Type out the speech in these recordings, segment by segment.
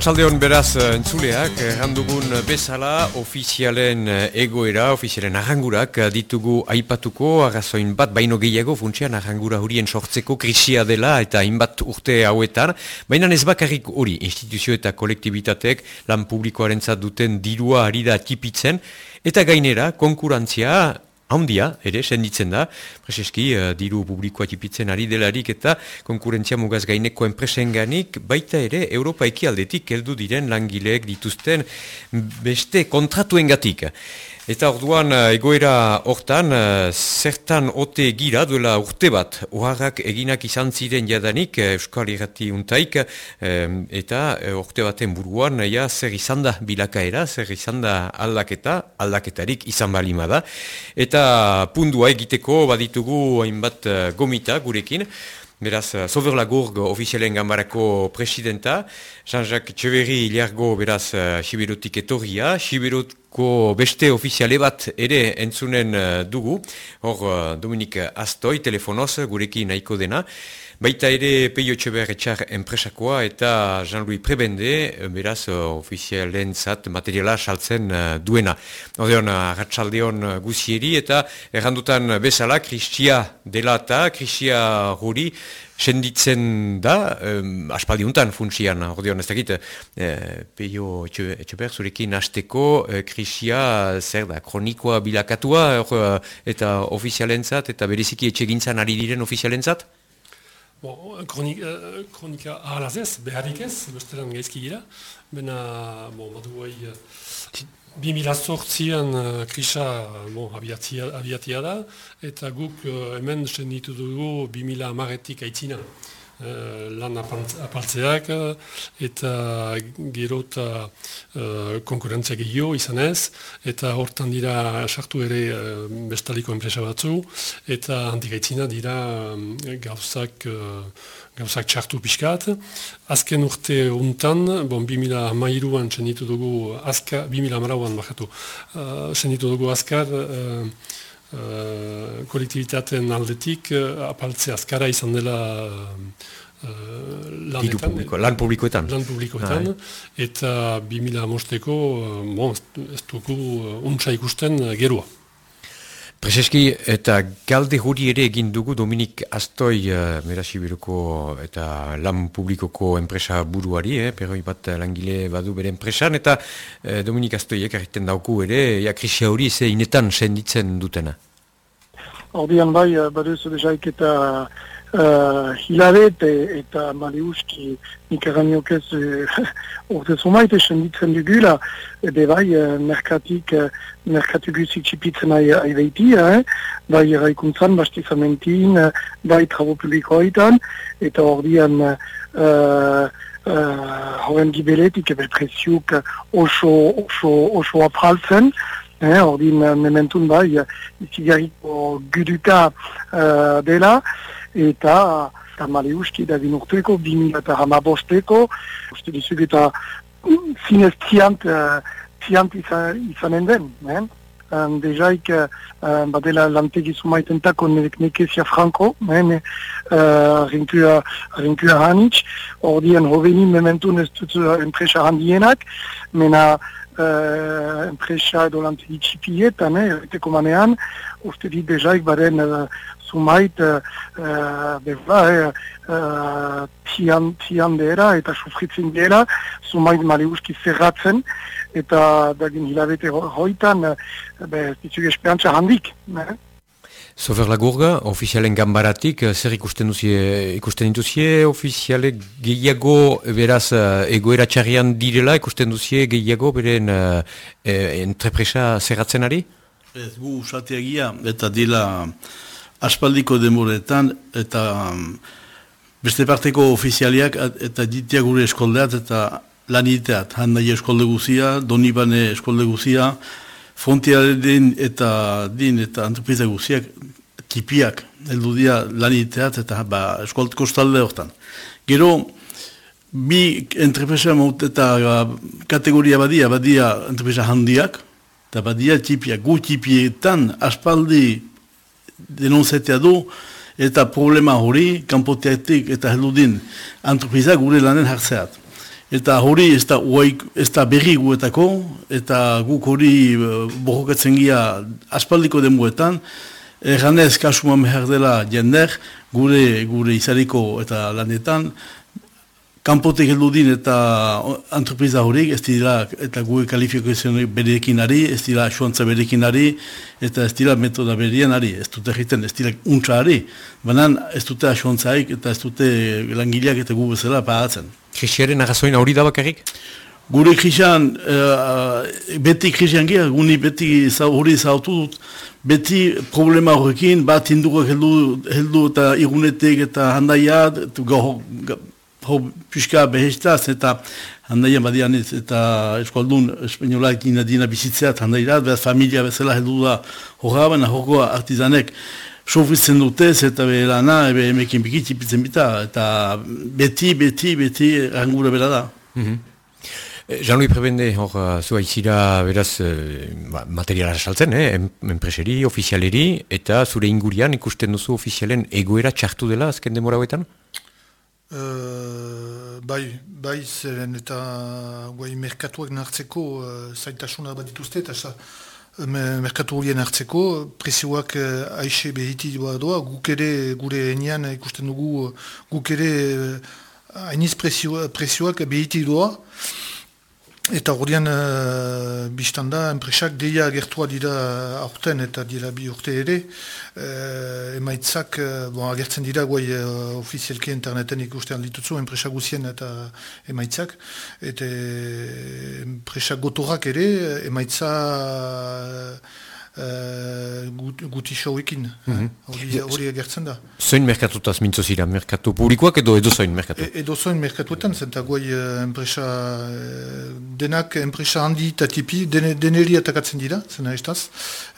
Arratxaldeon beraz eh, entzuleak, errandugun bezala ofizialen eh, egoera, ofizialen arrangurak eh, ditugu aipatuko, arrazoin bat baino gehiago funtsian arrangura hurien sortzeko krisia dela eta hainbat urte hauetan, baina ez bakarrik hori instituzio eta kolektibitatek lan publikoaren duten dirua ari da tipitzen, eta gainera konkurantzia handia, ere, senditzen da, preseski, uh, diru publikoa tipitzen ari delarik eta konkurentzia mugaz gaineko enpresen ganik, baita ere, Europa ekialdetik heldu diren langileek dituzten beste kontratuen gatik. Eta orduan eh, egoera hortan, eh, zertan ote gira duela urte bat, oharrak eginak izan ziren jadanik eh, Euskal Irrati untaik, eta urte baten buruan, ja, zer izan da bilakaera, zer izan da aldaketa, aldaketarik izan balima da. Eta pundua egiteko baditugu hainbat gomita gurekin, Beraz, Sover Lagurg ofizialen gambarako presidenta, Jean-Jacques Txeverri iliargo beraz Sibirutik etorria, Sibirutko beste ofiziale bat ere entzunen dugu, hor Dominik Astoi telefonoz gurekin nahiko dena, Baita ere Peio Txeber etxar enpresakoa eta Jean-Louis Prebende, beraz, ofizialen zat materiala saltzen uh, duena. Odeon, ratxaldeon guzieri eta errandutan bezala, Kristia dela eta Kristia Ruri, senditzen da, um, aspaldiuntan funtsian, ordeon, ez dakit, eh, Peio Etxeber zurekin hasteko eh, krisia zer da, kronikoa bilakatua or, eta ofizialentzat eta bereziki etxegintzan ari diren ofizialentzat? Bon, kronika, uh, kronika ahalaz ez, beharrik ez, bestelan gaizki gira. Bena, bon, badu guai, uh, 2000 sortzian uh, krisa bon, abiatia, abiatia da, eta guk uh, hemen senditu dugu 2000 amaretik aitzina. Eh, lan apaltzeak eta gero eta uh, konkurentzia gehiago izan ez eta hortan dira sartu ere uh, bestaliko enpresa batzu eta handigaitzina dira um, gauzak uh, gauzak txartu pixkat. Azken urte untan, bon, 2000 amairuan senditu dugu azkar, 2000 amarauan bakatu, uh, dugu azkar uh, kolektibitateen aldetik uh, apaltze azkara izan dela uh, lanetan, publiko, lan publikoetan. Lan publikoetan, eta 2000 amosteko, uh, bon, ez dugu uh, untsa ikusten uh, gerua. Prezeski, eta galde hori ere egin dugu Dominik Astoi, uh, Merasibiruko eta lan publikoko enpresa buruari, eh, perroi bat langile badu bere enpresan, eta uh, Dominik Astoi ekarriten dauku ere, ja, krisia hori ze inetan senditzen dutena. Ordian bai, uh, baduzu bezaik eta uh, hilabet eta Maliuski nik eraniok ez uh, urte zumait esen ditzen dugula. Ebe bai uh, merkatik uh, merkatik guzik txipitzen aibeiti eh? bai eraikuntzan, bastizamentin uh, bai trabo publikoaitan eta ordian uh, uh, horren gibeletik ebe presiuk oso, oso, oso apraltzen Eh, ordin mementun bai, izigarriko guduka uh, dela, eta tamale usti da binurteko, bimila eta hamabosteko, uste dizuk eta zinez tiant, uh, tiant izanen den. Eh? Um, Dejaik, uh, badela lantegi sumaitentako nekezia franko, eh, ne, uh, rinkua, hanitz, ordian hoveni mementun ez dut enpresa handienak, mena uh, enpresa edo lantegi txipietan, eh, erreteko manean, uste dit dejaik baren uh, zumait uh, uh, uh, tian, tian dera eta sufritzen dela, zumait maliuski zerratzen, eta dagin hilabete hoitan, uh, ditzuk esperantza handik. Eh? Sofer Lagurga, ofizialen gambaratik, zer ikusten duzie, ikusten dituzie, ofiziale gehiago beraz egoera txarrian direla, ikusten duzie gehiago beren uh, entrepresa zerratzen ari? Ez gu usateagia eta dila aspaldiko demoretan eta um, beste parteko ofizialiak eta ditia gure eskoldeat eta laniteat, handai eskolde guzia, donibane eskolde guzia, frontiaren eta din eta antropiza guziak tipiak heldu dia laniteat eta ba, eskolt kostalde hortan. Gero, bi entrepresa maut eta kategoria badia, badia entrepresa handiak, eta badia tipiak, gu tipietan aspaldi denonzetea du, eta problema hori, kanpoteatik eta heludin antropizak gure lanen hartzeat. Eta hori ez da, uaik, ez da berri guetako, eta guk hori uh, bohokatzen gira aspaldiko denbuetan, erganez kasuma mehar dela jender, gure, gure izariko eta lanetan, kanpotek heldu din eta entrepriza horiek, ez dira, eta gure kalifikazioan berekin ari, ez dira asuantza berekin ari, eta ez dira metoda berien ari, ez dute egiten, ez dira untsa ari, banan ez dute asuantzaik eta ez dute langileak eta gu bezala pagatzen. Krisiaren agazoin hori da bakarrik? Gure krisian, uh, beti krisian gira, guni beti hori zautu dut, beti problema horrekin, bat indugak heldu, heldu eta igunetek eta handaiat, ho pixka behestaz eta handaien badian eta eskualdun espainolak dina dina bizitzeat handairat, behaz familia bezala heldu da horra, baina horkoa artizanek sofritzen dutez eta be lana ebe emekin bikitzi pitzen bita eta beti, beti, beti rangura bera da. Mm -hmm. Jean-Louis Prebende, hor, uh, zua izira, beraz, uh, ba, materiala saltzen, eh? enpreseri, ofizialeri, eta zure ingurian ikusten duzu ofizialen egoera txartu dela azken demora huetan? Uh, bai, bai, zeren eta guai merkatuak nartzeko uh, zaitasuna bat dituzte, eta sa, merkatu horien hartzeko, presioak uh, aixe behiti doa, guk ere gure enian ikusten dugu, guk ere hainiz presioak behiti doa, Eta horrean, uh, biztan da, enpresak deia agertua dira aurten eta dira bi urte ere, uh, emaitzak, uh, bon, agertzen dira guai uh, ofizialki interneten ikusten ditutzu, enpresak guzien eta emaitzak, eta enpresak gotorak ere, emaitza uh, guti showekin, mhm. hori agertzen da. Zoin merkatutaz mintzo zira, merkatu publikoak edo edo zoin merkatu? E, edo zoin merkatuetan, zenta guai uh, enpresa, uh, denak enpresa handi eta tipi, den, deneri atakatzen dira, zena estaz,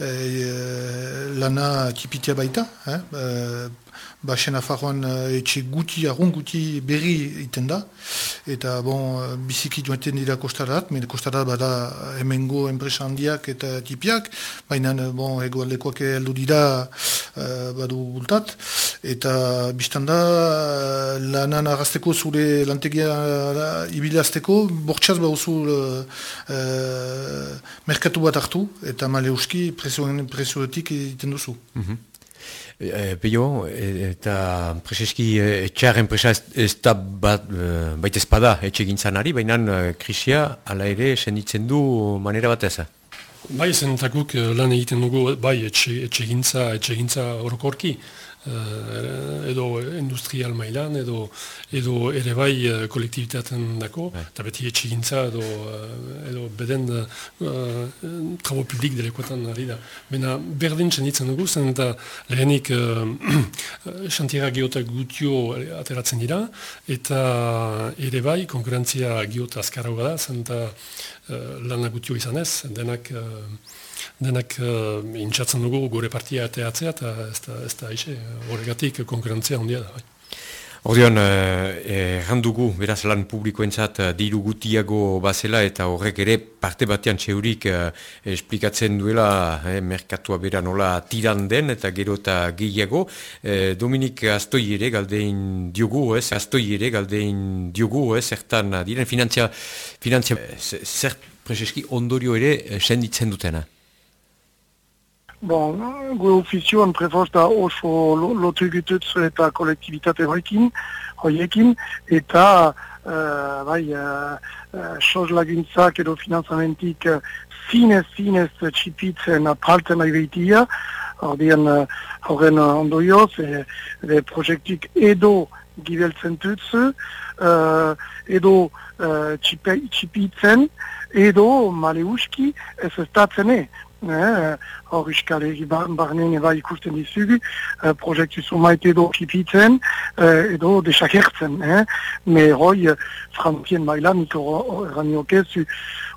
uh, lana tipitia baita, eh? Ba, sena farroan uh, etxe guti, argun guti berri iten da, eta bon, uh, biziki joaten dira kostarat, mene kostarat bada hemengo enpresa handiak eta tipiak, baina bon, ego aldekoak heldu dira uh, badu bultat, eta biztan da lanan arrasteko zure lantegia uh, ibilazteko, bortxaz bauzu uh, uh, merkatu bat hartu, eta male uski presioetik iten duzu. Mm E, Peio, e, eta preseski etxar enpresa ez da bat, baita espada etxe gintzan ari, baina krisia ala ere senditzen du manera bat eza? Bai, zentakuk lan egiten dugu, bai, etxe, etxe gintza, etxe gintza orokorki, edo industrial mailan, edo, edo ere bai uh, kolektibitaten dako, bai. eta beti etxigintza edo, uh, edo beden uh, trabo publik delekoetan ari da. Bena berdin txenditzen dugu, zen eta lehenik xantiera uh, geotak gutio ateratzen dira, eta ere bai konkurentzia geota azkarra da, zen eta uh, lana gutio izan ez, denak denak uh, intxatzen dugu gure partia teatzea eta ez da, ez da aixe, horregatik konkurentzia handia da. Bai. Ordean, eh, dugu, beraz lan publikoentzat eh, diru gutiago bazela eta horrek ere parte batean txeurik eh, esplikatzen duela eh, merkatua bera nola tiran den eta gero eta gehiago. Eh, Dominik Astoi ere galdein diogu, ez? Astoi ere galdein diogu, ez? Zertan, diren finantzia, finantzia, zert prezeski ondorio ere eh, senditzen dutena. Bon, gure ofizioan prefosta oso lotu egitutz eta kolektibitate horiekin, horiekin eta uh, bai, uh, uh, lagintzak edo finanzamentik uh, zinez, zinez txipitzen palten nahi behitia, horien uh, horren ondoioz, e, e, proiektik edo gibeltzen tutz, uh, edo uh, txipitzen, edo maleuski ez ez tatzene hor iskal egi barnean eba ikusten dizugu, uh, proiektu zumait edo kipitzen, uh, edo desagertzen. Eh? Me hoi, uh, frantien maila, niko raniokezu,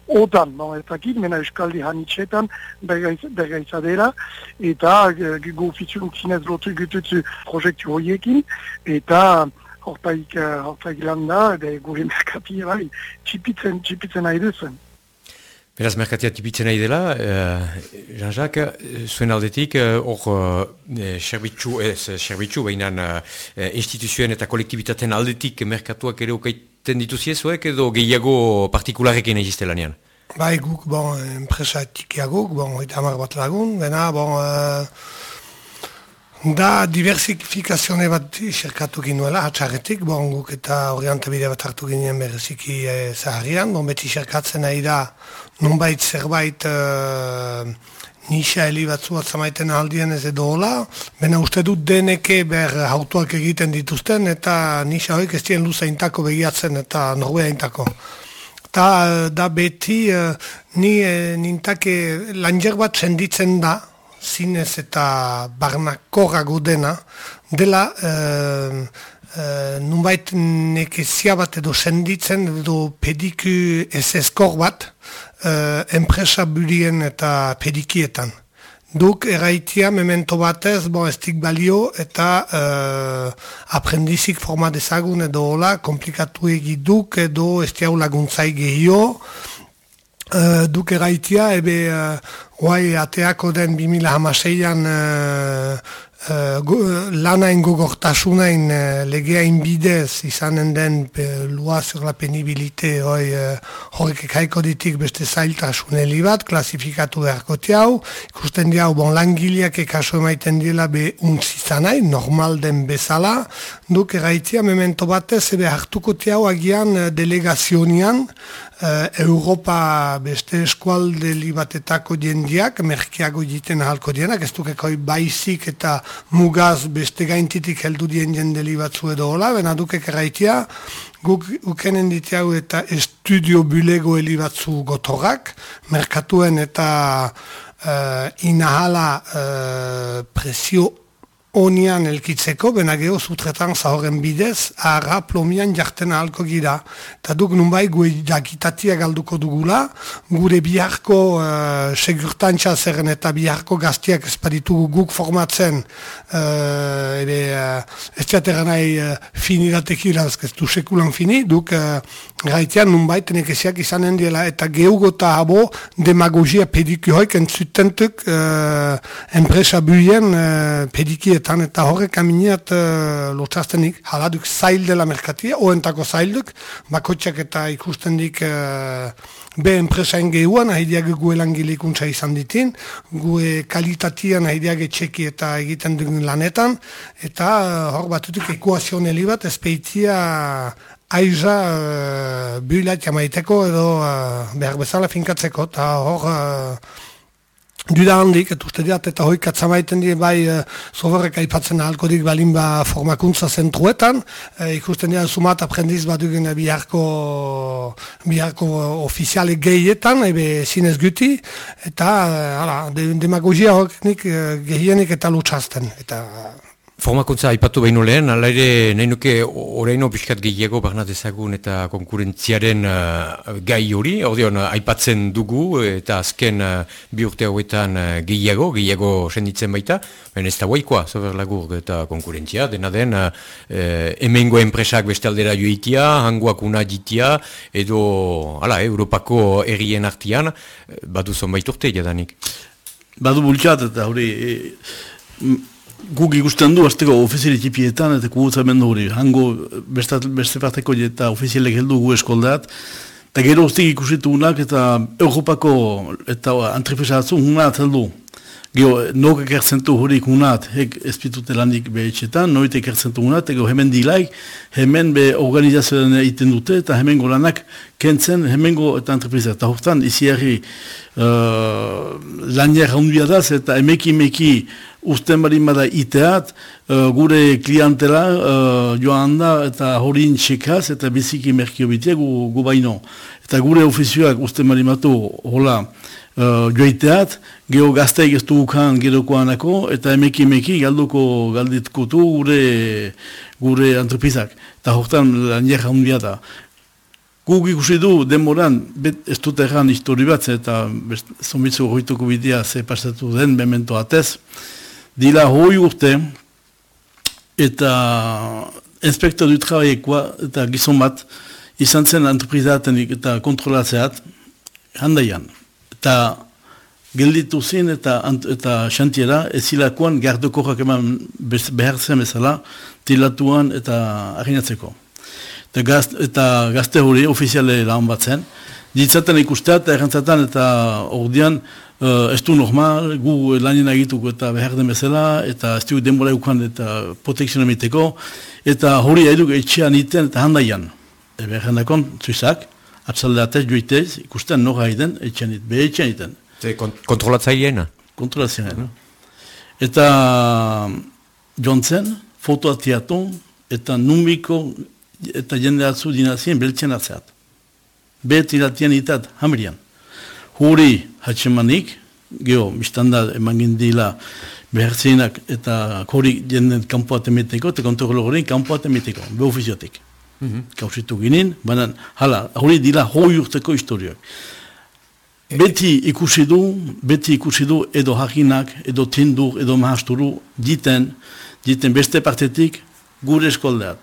otan, bon, ez dakit, mena euskaldi hanitxetan, bergaitza dela, eta ofizioen zinez lotu gututzu proiektu horiekin, eta hortaik, hortaik landa, gure merkati, bai, txipitzen, txipitzen nahi duzen. Beraz, merkatia tipitzen nahi dela, uh, Jean-Jacques, eh, zuen aldetik, eh, hor uh, serbitzu, ez, serbitzu, behinan uh, instituzioen eta kolektibitaten aldetik merkatuak ere okait egiten dituziek edo gehiago partikularekin egizte lanean? Bai, guk, bon, enpresa txikiaguk, bon, oita hamar bat lagun, bena, bon, uh, da diversifikazione bat xerkatu ginuela, atxarretik, bon, guk eta orientabide bat hartu ginen bereziki eh, zaharian, bon, beti xerkatzen nahi da, nunbait zerbait uh, nisa heli batzu bat aldien ez edo hola, bena uste dut deneke ber hautuak egiten dituzten, eta nisa hoik ez dien luza begiatzen eta norbea intako. Ta, da beti, uh, ni uh, nintake langer bat senditzen da, zinez eta barnakorrago dena, dela e, e, nunbait nekezia bat edo senditzen edo pediku ez eskor bat e, enpresa burien eta pedikietan. Duk eraitia memento batez, bo ez balio eta e, aprendizik forma dezagun edo hola, komplikatu egiduk edo ez laguntzai gehio, Uh, duk eraitia, ebe uh, guai ateako den 2006an uh, uh, lanain gogortasunain uh, legeain bidez izanen den pe, lua sur la penibilite hoi uh, horrek ekaiko ditik beste zailtasuneli bat, klasifikatu beharko tiau, ikusten diau bon langileak ekaso emaiten dila be untzizanai, normal den bezala, duk eraitia memento batez ebe hartuko tiau agian delegazionian, uh, Europa beste eskualde libatetako jendiak, merkeago jiten ahalko dienak, ez dukekoi baizik eta mugaz beste gaintitik heldu dien jende libatzu edo hola, bena dukek erraitia, guk ukenen ditiago eta estudio bulego elibatzu gotorrak, merkatuen eta uh, inahala uh, presio onian elkitzeko, bena geho zutretan zahoren bidez, arra plomian jarten ahalko gira. Eta duk nunbai gu jakitatia galduko dugula, gure biharko uh, segurtantza zerren eta biharko gaztiak espaditugu guk formatzen, uh, ebe, uh, ez teatera nahi uh, fini datekira, ez du sekulan fini, duk uh, gaitean nunbai tenekeziak izanen diela, eta gehugota abo demagogia pediki hoik entzutentuk uh, enpresa buien uh, pediki eta horrek aminiat uh, lotxaztenik, haladuk zail dela merkatia, oentako zailduk, bakotxak eta ikusten dik uh, be enpresain gehuan, ahideak gu elangilikuntza izan ditin, gu kalitatian ahideak txeki eta egiten dugun lanetan, eta uh, hor batutuk ekuazioneli bat, ezpeitia aiza uh, builat jamaiteko edo uh, behar bezala finkatzeko, eta hor... Uh, Duda handik, eta uste diat, eta hoi katzamaiten die bai e, soberrek aipatzen ahalko dik balin ba formakuntza zentruetan, e, ikusten dira sumat aprendiz bat dugen biharko, biharko ofiziale gehietan, ebe zinez guti, eta ala, demagogia hori nik gehienik eta lutsazten, eta Formakuntza aipatu behin lehen, ala ere nahi nuke oraino pixkat gehiago barnat ezagun eta konkurentziaren uh, gai hori, ordeon aipatzen dugu eta azken uh, bi urte hauetan uh, gehiago, gehiago senditzen baita, ben ez da guaikoa, zober lagur eta konkurentzia, dena den uh, emengo enpresak beste aldera joitia, hangoak una edo ala, Europako errien artian, badu zonbait urte jadanik. Badu bultxat eta hori... E, guk ikusten du, azteko ofiziali tipietan, eta kugutza mendu hori, hango beste, beste parteko eta ofizialek heldu gu eskoldeat, eta gero ustik ikusitu unak, eta Europako eta antrepesa atzu unat heldu. Gero, nok ekertzentu horik unat, hek espitute landik behetxetan, noit ekertzentu unat, ego hemen dilaik, hemen be organizazioan egiten dute, eta hemen lanak kentzen, hemen go eta antrepesa. Eta hortan, izi herri uh, lanier handia daz, eta emeki emeki usten bari bada iteat, uh, gure klientela uh, joan da eta horin txekaz eta biziki merkio bitea gu, gu baino. Eta gure ofizioak usten bari batu hola uh, joiteat, geho gazteik ez dugukan gerokoanako eta emeki emeki galduko galditkutu gure, gure antropizak. Eta hortan laniak handia da. Guk ikusi du, demoran, bet, ez dut erran histori bat, eta zombitzu horituko bidea ze pasatu den, memento atez, dila hoi urte, eta inspektor du trabaiekoa, eta gizon bat, izan zen entreprizaten eta kontrolatzeat, handaian. Eta gelditu zin eta, eta xantiera, ezilakoan gardokorrak eman behar zen bezala, tilatuan eta harinatzeko. eta, gazte, eta gazte hori ofiziale lan bat zen. Ditzaten ikustea eta errantzaten eta ordean uh, ez du normal, gu lanien egituko eta behar den bezala, eta ez du denbora eukan eta protekzioa emiteko, eta hori eduk etxean iten eta handaian. Ebe jendakon, zuizak, atzaldeatez joitez, ikusten noga egiten, etxean iten, behe etxean iten. Kont kontrolatzaileena? Kontrolatzaileena. Eta joan zen, fotoa eta numiko eta jende atzu dinazien beltzen atzeat. Bet iratian itat, hamrian. Huri hatxemanik, geho, biztanda eman gindila behertzenak eta hori jenden kanpoat emeteko, eta kontrolo hori kanpoat emeteko, beho ofiziotik. Mm -hmm. Kausitu ginen, baina, hala, hori dila hoi urteko historioak. Beti ikusi du, beti ikusi du edo hakinak, edo tindur, edo mahasturu, diten, diten beste partetik gure eskoldeat.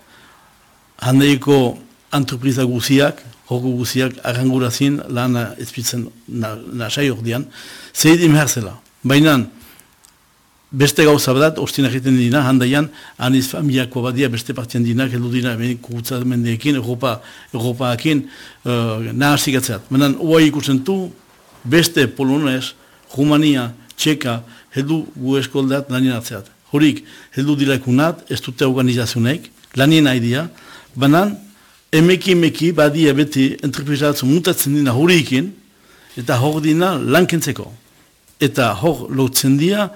Handeiko antropriza guziak, joko guziak, arrangurazin lana ezpitzen nasai na, ordean, zeid imherzela. Baina, beste gauza badat, ostina egiten dina, handaian, aniz familiako badia beste partien dina, heldu dina, hemen kukutzat mendeekin, Europa, Europaakin, uh, nahasik atzeat. Baina, oa ikusten du, beste polonez, Rumania, Txeka, heldu gu eskoldeat lanien atzeat. Horik, heldu dilakunat, ez dute organizazionek, lanien idea, banan, emeki emeki badia beti entreprizatzen mutatzen dina horikin, eta hor dina lankentzeko. Eta hor lotzen dira,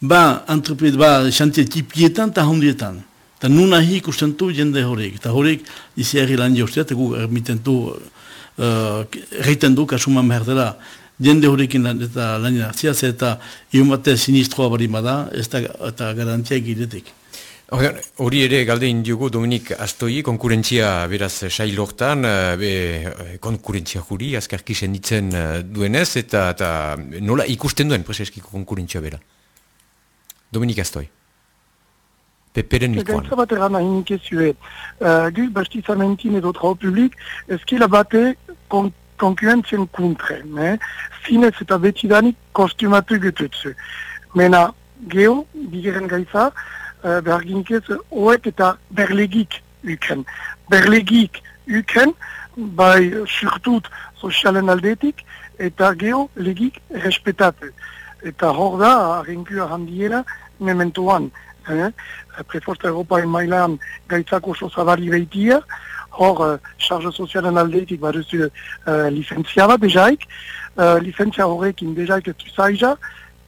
ba entrepriz, ba xantie tipietan eta hondietan. Eta nuna hi ikusten du jende horik. Eta horik, izi lan jostia, eta gu ermiten du, uh, du, kasuman behar dela, jende horrekin lan, eta lan jartziaz, eta iun bate sinistroa bari bada, ez da, eta garantia giretik. Hori ere galde indiogu Dominik Astoi, konkurentzia beraz sailortan, eh, be, eh, konkurentzia juri, azkarki senditzen eh, duenez, eta, eta nola ikusten duen preseskiko konkurentzia bera? Dominik Astoi. Peperen likoan. Gaitza bat eran nahi nikezue. Uh, Guz bastizamentin edo trao publik, ezkila bate konkurentzien kontre. Eh? Zinez eta betidanik kostumatu gututzu. Mena, geho, bigeren gaitza, uh, behar ginkez, oek eta berlegik uken. Berlegik uken, bai surtut sozialen aldetik, eta geho legik respetatu. Eta hor da, harrinkua handiera, mementoan. Eh? Preforta Europa mailan gaitzako oso zabari behitia, hor, uh, charge sozialen aldetik baduzu uh, licentzia bat bezaik, uh, licentzia horrekin bezaik ez zaiza,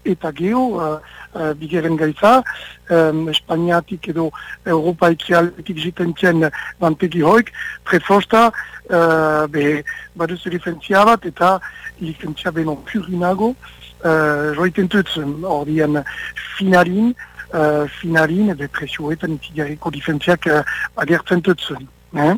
eta geho, uh, uh, bigeren gaitza, um, Espainiatik edo Europa ekialetik jiten txen bantegi hoik, prefosta, uh, baduzu licentzia bat, eta licentzia beno purinago, uh, joiten tutzen, hor dien finarin, uh, finarin, presioetan licenziak uh, agertzen. Eh?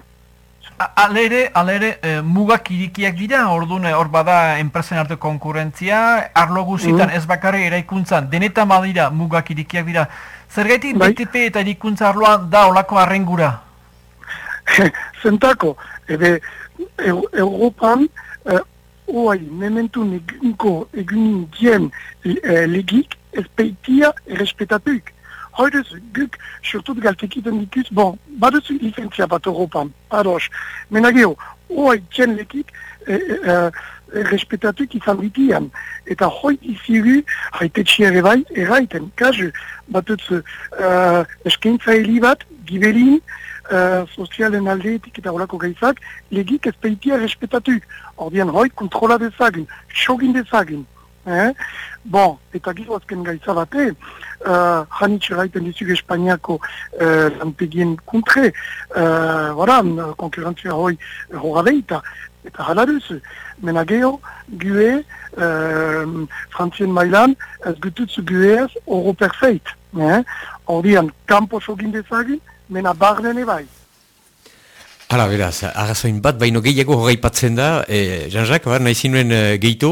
Alere, alere, e, mugak irikiak dira, orduan hor bada enpresen arte konkurrentzia, arlo guzitan mm. ez bakarri eraikuntzan, denetan badira mugak irikiak dira. Zer gaitik bai. BTP eta erikuntza arloan da olako arrengura? Zentako, ebe, e, Europan, e, oai, mementu negunko egunin dien e, legik, ez peitia errespetatuik. Heute guk surtut galtekiten dituz, bon, baduzu licentzia bat Europan, ados. Menageo, hoa itxen lekik, e, e, e, respetatuk izan ditian. Eta hoi iziru, haite txiere bai, erraiten, kazu, batutzu uh, eskaintza bat, gibelin, uh, sozialen aldeetik eta horako gaitzak, legik ez peitia respetatuk. Ordean hoi kontrola dezagin, xogin dezagin. Eh? Bon, eta gero azken gaitza bate, uh, janitxe gaiten dizuk Espainiako uh, lanpegien kontre, uh, voilà, konkurrentzia hoi horra beita, eta jalaruz, mena geho, gue, uh, frantzien mailan, ez gututzu gueaz, oro perfeit. Eh? Hordian, kampo sogin dezagin, mena barnen ebai. Hala, beraz, agazoin bat, baino gehiago hogaipatzen da, e, Jean-Jacques, bar, nahi zinuen uh, gehitu?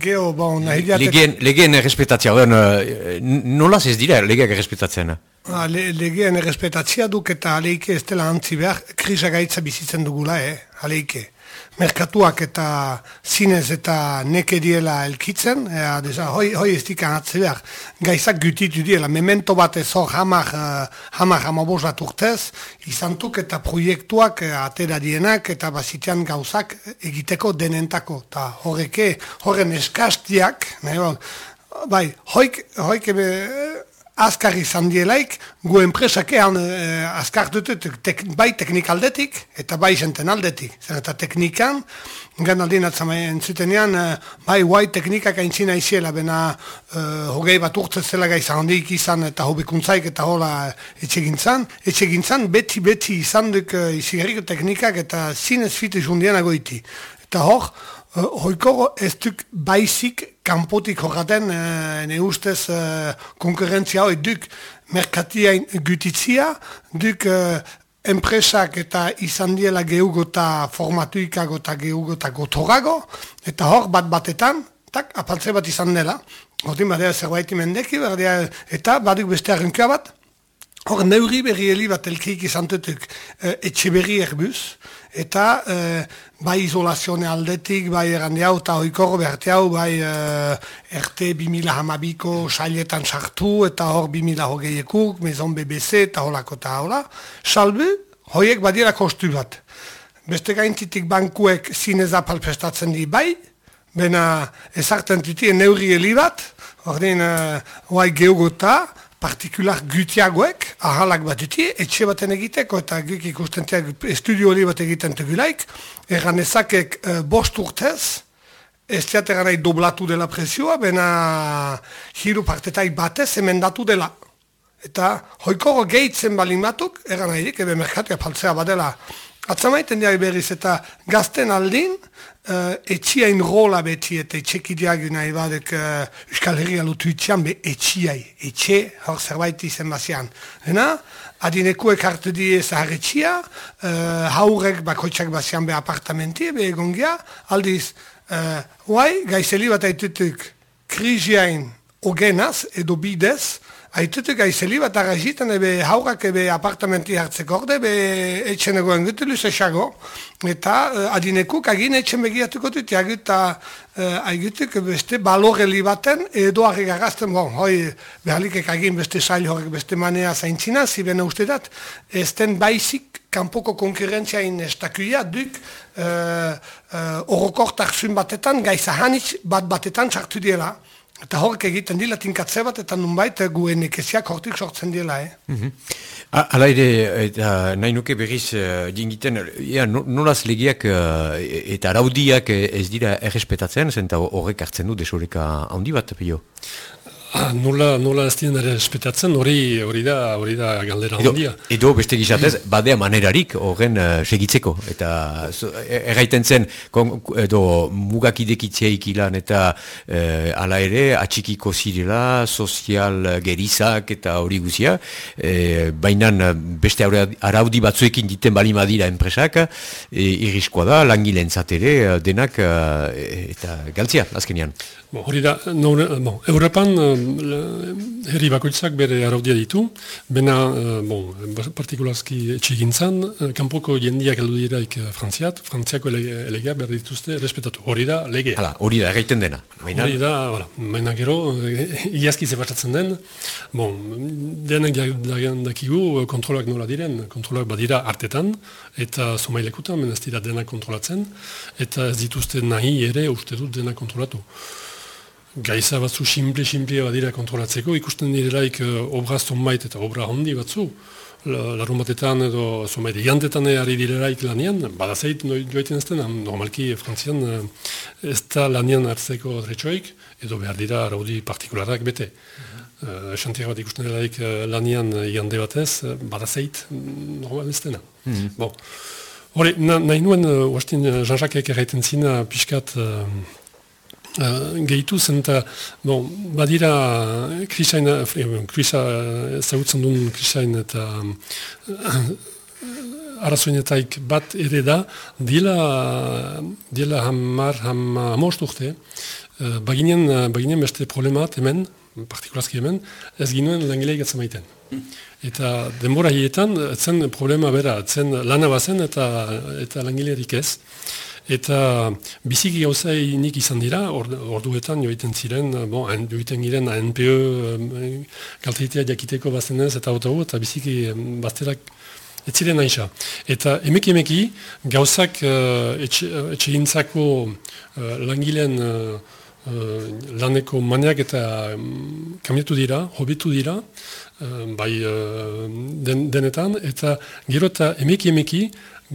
Geo, bon, nahi diatek... Legeen, legeen errespetatzea, uh, nola ez dira legeak errespetatzen? Ah, le, legeen errespetatzea duk eta aleike ez dela antzi behar, krisa gaitza bizitzen dugula, eh, aleike. Merkatuak eta zinez eta neke diela elkitzen, ea, desa, hoi, hoi ez dikan behar, gaizak gütitu diela, memento bat ez hor hamar, uh, hamar hamabos bat urtez, izantuk eta proiektuak uh, atera dienak eta bazitean gauzak egiteko denentako, eta horreke, horren eskastiak, nahi, bai, hoik, hoik ebe, azkar izan dielaik, gu enpresakean eh, azkar dutut tek, bai teknikaldetik eta bai jenten aldetik. Zer eta teknikan, gan aldin atzamaen zutenean, eh, bai guai teknikak aintzina iziela, bena eh, hogei bat urtze zela gaizan handik izan eta hobikuntzaik eta hola etxegintzan. Etxegintzan beti-beti izan duk izigarriko teknikak eta zinez fitu jundian agoiti. Eta hor, hoiko ez duk baizik kanpotik jokaten e, ne ustez e, konkurrentzia hori. Duk merkatia gutitzia, duk e, enpresak eta izan diela gehugota formatuikago eta gehugota gotorago, eta hor bat batetan, tak, apaltze bat izan dela, Hortin badea zerbait imendeki, badea, eta baduk beste arrenkoa bat, hor neuri berri heli bat elkeik izan tutuk e, etxe berri erbuz, eta e, bai izolazione aldetik, bai errande hau eta hoikoro beharte hau, bai uh, erte 2000 hamabiko sailetan sartu eta hor 2000 hogeiekuk, mezon BBC eta holako eta hola. Salbe, hoiek badiera kostu bat. Beste gaintzitik bankuek zinez apal prestatzen di bai, bena ezartzen ditien neurri heli bat, ordin uh, oai geugota, partikular gutiagoek, ahalak bat etxe baten egiteko, eta guk ikusten tiak estudio hori bat egiten tegulaik, erran ezakek uh, bost urtez, ez teateran nahi doblatu dela presioa, bena hiru partetai batez emendatu dela. Eta hoikoro gehitzen balin batuk, erran nahi dik, ebe merkatua paltzea badela. Atzamaiten dira berriz eta gazten aldin, uh, etxiain rola beti eta etxekideak nahi badek uh, Euskal Herria lutu itxian be etxiai, etxe hor zerbait izen bazian. Hena, adinekuek hartu die zaharretxia, uh, haurek bakoitzak bazian be apartamenti, be egongia, aldiz, uh, guai, gaizeli bat aitutuk kriziain ogenaz edo bidez, Aitutuk aizeli bat arrazitan ebe haurak ebe apartamenti hartzeko. Orde, ebe etxen egoen gutulu zesago, eta uh, adinekuk agin etxen begiatuko dut, eta uh, aigutuk beste baloreli baten edo harri garazten, bon, hoi behalikek agin beste sail horrek beste manea zaintzina, zibena uste dat, ez den baizik kanpoko konkurrentzia in estakuia duk uh, uh, orokortak zun batetan, gaiza hanitz bat batetan sartu diela. Eta horrek egiten dila tinkatze bat, eta nunbait guen ekeziak hortik sortzen dila, eh? Mm Hala ere, eta nahi nuke berriz uh, jingiten, ja, nolaz legiak uh, eta araudiak ez dira errespetatzen, zenta horrek hartzen du desoreka handi bat, pio? Ah, nola, nola ez dien espetatzen, hori hori da, hori da galdera handia. Edo, beste gizatez, badea manerarik horren uh, segitzeko. Eta e, erraiten zen, kon, edo mugakidekitzea ikilan eta uh, ala ere, atxikiko zirela, sozial gerizak eta hori guzia. E, Baina beste araudi batzuekin diten bali madira enpresak, e, irriskoa da, langileen zatere, denak eta galtzia, azkenean. Bon, hori da, no, bon, Europan herri bakoitzak bere araudia ditu, bena, bon, partikularski etxigintzan, kanpoko jendiak heldu diraik frantziat, frantziako elegea behar dituzte respetatu. Hori da, lege. Hala, hori da, egiten dena. Baina... Hori da, hala, baina gero, iazki zebartatzen den, bon, denak dakigu kontrolak nola diren, kontrolak badira artetan, eta somailekutan, menaz dira denak kontrolatzen, eta ez dituzte nahi ere uste dut denak kontrolatu. Gaiza batzu simple-simple badira kontrolatzeko, ikusten direlaik uh, obra zonbait eta obra hondi batzu, larun batetan edo zonbait egantetan ari direlaik lanian, badazait no, joaiten ez den, normalki frantzian uh, ez da lanian hartzeko dretxoik, edo behar dira araudi partikularak bete. Mm -hmm. uh, bat ikusten direlaik uh, lanian egande batez, uh, badazait normal ez dena. Mm -hmm. bon. Hore, nahi nuen, uh, Jean-Jacques erraiten zina, pixkat... Uh, Uh, gehitu zen eta, bon, badira krisain, eh, krisa ezagutzen duen krisain eta arazoinetaik bat ere da, dila, dila hamar, hamost urte, baginen, baginen beste problemat hemen, partikulazki hemen, ez ginuen langilei gatzen maiten. Eta denbora hietan, zen problema bera, zen lana bazen eta, eta langilerik ez. Eta biziki gauzainik izan dira, orduetan joiten ziren, bon, en, joiten giren NPO kalteitea jakiteko bazenez eta autogu, eta biziki bazterak ez ziren nahiza. Eta emeki emeki gauzak uh, etxe, gintzako uh, langileen uh, laneko maniak eta um, kamietu dira, hobitu dira, bai den, denetan, eta gero eta emeki emeki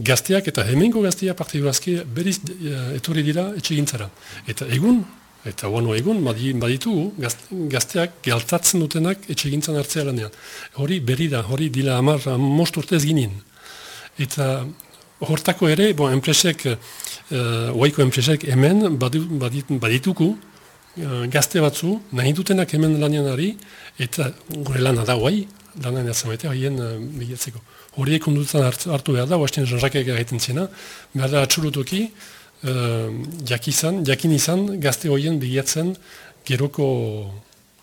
gazteak eta hemengo gazteak parte beriz uh, etorri dira etxe gintzara. Eta egun, eta guano egun, baditu gazteak galtatzen dutenak etxe gintzan hartzea lanean. Hori berri da, hori dila amar most urtez ginen. Eta hortako ere, bo, enpresek, uh, oaiko enpresek hemen badituku uh, gazte batzu, nahi dutenak hemen lanean ari, eta gure lana da guai, lanean erzamete, haien uh, horiek ondutzen hartu behar da, oazten janrakek egiten zena, behar da atxurutoki, uh, jakizan, jakin izan, gazte horien bilatzen geroko,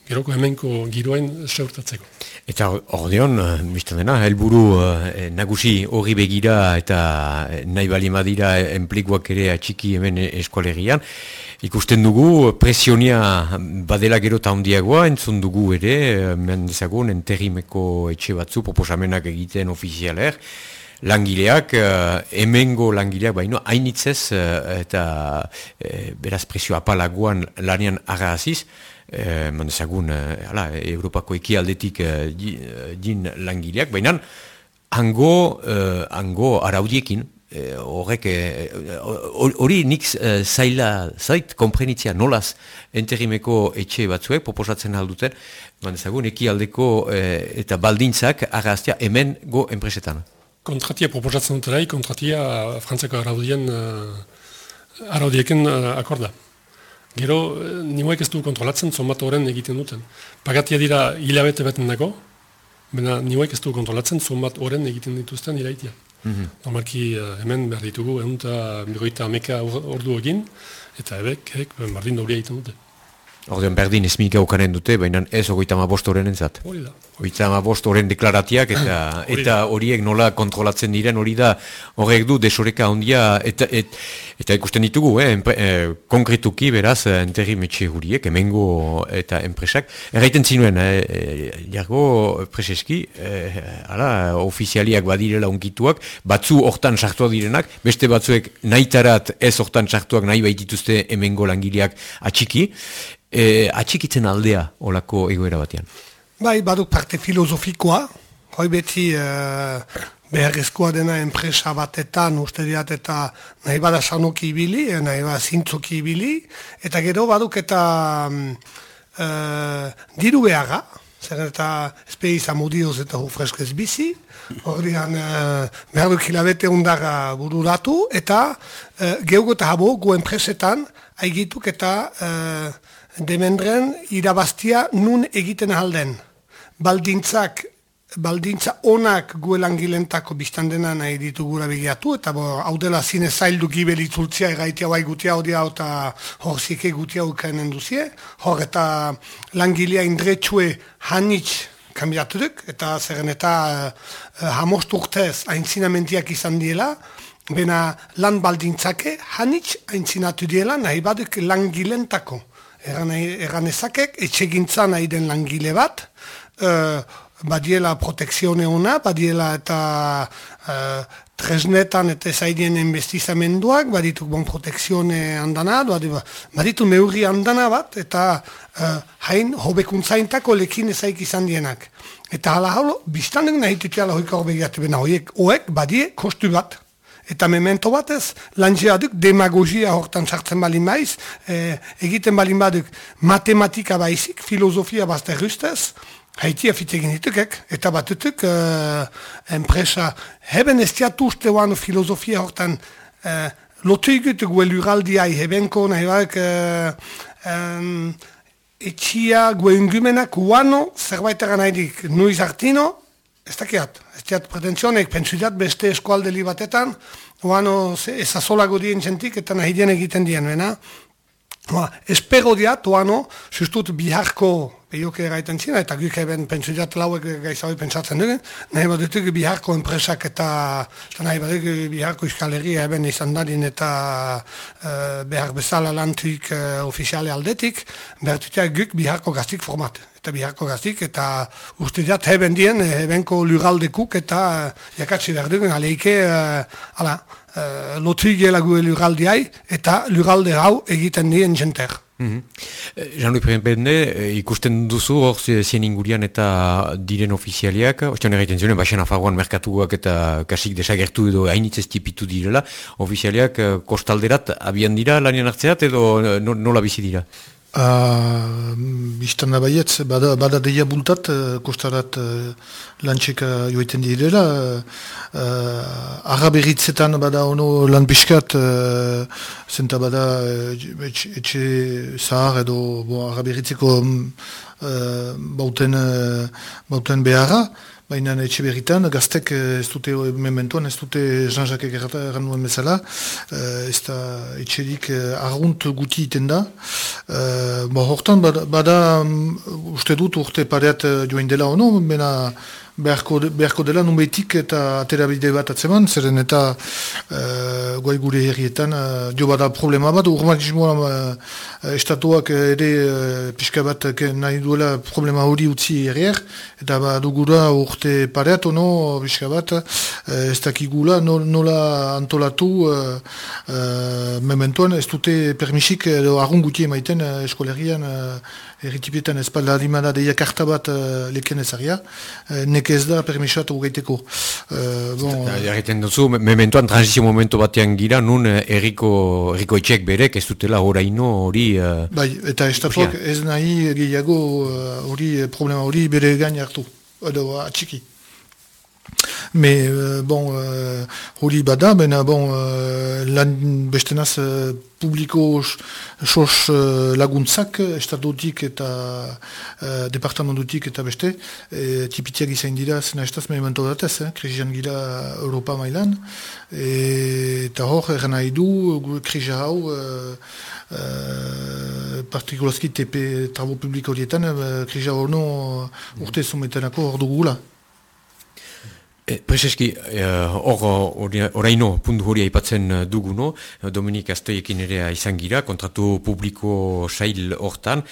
geroko hemenko giroen seurtatzeko. Eta ordeon, biztan dena, helburu eh, nagusi hori begira eta nahi bali madira enplikuak ere atxiki hemen eskualegian, Ikusten dugu presionia badela gero eta handiagoa, entzun dugu ere, men dezagun, enterrimeko etxe batzu, proposamenak egiten ofizialer, langileak, uh, emengo langileak baino, hainitzez uh, eta uh, beraz presio apalagoan lanian agaziz, uh, men dezagun, uh, Europako ekialdetik uh, din langileak, baina hango, uh, hango araudiekin, Eh, horrek eh, hori nik uh, zaila zait komprenitzia nolaz enterrimeko etxe batzuek proposatzen alduten ezagun eki aldeko eta baldintzak agaztia hemen go enpresetan. Kontratia proposatzen dut kontratia frantzeko araudien araudieken akorda Gero, nimoek ez du kontrolatzen zonbat horren egiten duten Pagatia dira hilabete beten dago Baina nioek ez du kontrolatzen zonbat horren egiten dituzten iraitia -hmm. Normalki uh, hemen behar ditugu, egun eta ameka ordu egin, eta ebek, ek, bardin dauria egiten dute. Ordean berdin ez mika ukanen dute, baina ez ogoita ma bost horren entzat. Ogoita ma bost horren deklaratiak eta, eta horiek nola kontrolatzen diren hori da horrek du desoreka ondia eta, et, eta ikusten ditugu, eh, eh, konkretuki beraz enterri metxe huriek, emengo eta enpresak. Erraiten zinuen, eh, eh jargo preseski, eh, ala, ofizialiak badirela unkituak, batzu hortan sartua direnak, beste batzuek nahitarat ez hortan sartuak nahi baitituzte emengo langileak atxiki, e, atxikitzen aldea olako egoera batean? Bai, baduk parte filosofikoa, hoi beti e, beharrezkoa dena enpresa batetan, uste diat eta nahi bada sanoki ibili, e, nahi bada zintzoki ibili, eta gero baduk eta e, diru beharra, zer eta ezpe izan modioz eta hufreskez bizi, Horrian, uh, behar duk hilabete undara bururatu, eta gehugo eta habo gu enpresetan haigituk eta demendren irabaztia nun egiten alden. Baldintzak, baldintza onak guelan gilentako biztan dena nahi ditu gura begiatu, eta bo, hau dela zine zaildu gibel itzultzia egaitia bai gutia hau dia, eta hor zike gutia ukainen duzie, hor eta langilea indretxue hanitz kambiaturuk, eta zerren eta uh, hamost urtez aintzinamentiak izan diela, Bena lan baldintzake hanitz aintzinatu diela nahi baduk langilentako egan ezakek, etxegintza nahi den langile bat, uh, badiela protekzione ona, badiela eta uh, tresnetan eta zaidien investizamenduak, badituk bon protekzione handana, baditu meurri handana bat, eta uh, hain hobekuntzaintako lekin ezaik izan dienak. Eta hala haulo, biztanek nahi tutiala hoika hobegiatu bena hoiek, hoek badie kostu bat, Eta memento batez, lantzea duk demagogia hortan sartzen balin maiz, e, egiten balin baduk matematika baizik, filosofia bazte rustez, haitia fitegin ditukek, eta batutuk e, enpresa, heben ez diatu uste filosofia hortan e, lotu egutu gue luraldiai hebenko, nahi baik, e, e, etxia gue uano, zerbait egan nahi dik, nuiz artino, ez dakiat, ez diat pretenzionek, pentsu beste eskualdeli batetan, oano ez azolago dien txentik, eta nahi dien egiten dien, bena, Ba, espero diat, oano, sustut biharko peiok eraiten zina, eta guk eben pentsudiat lauek gaizaui pentsatzen dugu, nahi bat dutuk biharko enpresak eta, eta nahi bat biharko iskaleria eben izan dadin eta uh, behar bezala lantuik uh, ofiziale aldetik, behar dutuk guk biharko gaztik format. Eta biharko gaztik, eta uste diat heben dien, hebenko luraldekuk eta jakatsi behar dugu, aleike, uh, ala, uh, lotri gelagu luraldiai, eta luralde hau egiten dien jenter. Mm. Jean-Louis Prempende, eh, ikusten duzu hor zien ingurian eta diren ofizialiak, ostion egiten zuen, baxen afagoan merkatuak eta kasik desagertu edo hainitz tipitu direla, ofizialiak eh, kostalderat abian dira lanien hartzeat edo nola bizi dira? Uh, Istan baietz, bada, bada deia bultat, uh, kostarat uh, lantxeka joiten direla. Uh, Arra berritzetan bada ono lan piskat, uh, zenta bada uh, etxe, zahar edo bo, arra berritzeko uh, bauten, uh, bauten beharra. Baina etxe berritan, gaztek eh, ez dute mementuan, ez dute Jean-Jacques erran nuen bezala, eh, ez da etxerik eh, argunt guti iten da. Ba, hortan, bada, bada mm, uste dut urte pareat joan dela ono, bena beharko, beharko dela numetik eta aterabide bat atzeman, zeren eta uh, guai gure herrietan uh, dio bada problema bat, urbanismoa uh, estatuak ere uh, pixka bat nahi duela problema hori utzi herrier, eta ba urte pareat ono pixka bat uh, ez dakigula nola antolatu uh, uh, mementuan ez dute permisik edo argun guti emaiten uh, eskolerian uh, erritipietan espalda adimada deia karta bat uh, leken ezagia, uh, nek ez da permisatu gaiteko. Uh, bon, Erriten duzu, mementuan, transizio momentu batean gira, nun erriko, erriko etxek berek ez dutela horaino hori... Uh, bai, eta estatuak ez nahi gehiago hori problema hori bere gain hartu, edo atxiki. Me, euh, bon, hori uh, bada, bena, bon, uh, lan bestenaz publiko sos laguntzak, estatutik eta departamentutik eta beste, e, tipitiak dira, zena estaz memento datez, eh, gira Europa mailan, e, eta hor, nahi du, hau, partikulazki trabo publiko horietan, hor no urte zumetenako hor dugula. E, Prezeski, hor e, oraino puntu hori aipatzen duguno, Dominik Astoiekin ere izan gira, kontratu publiko sail hortan,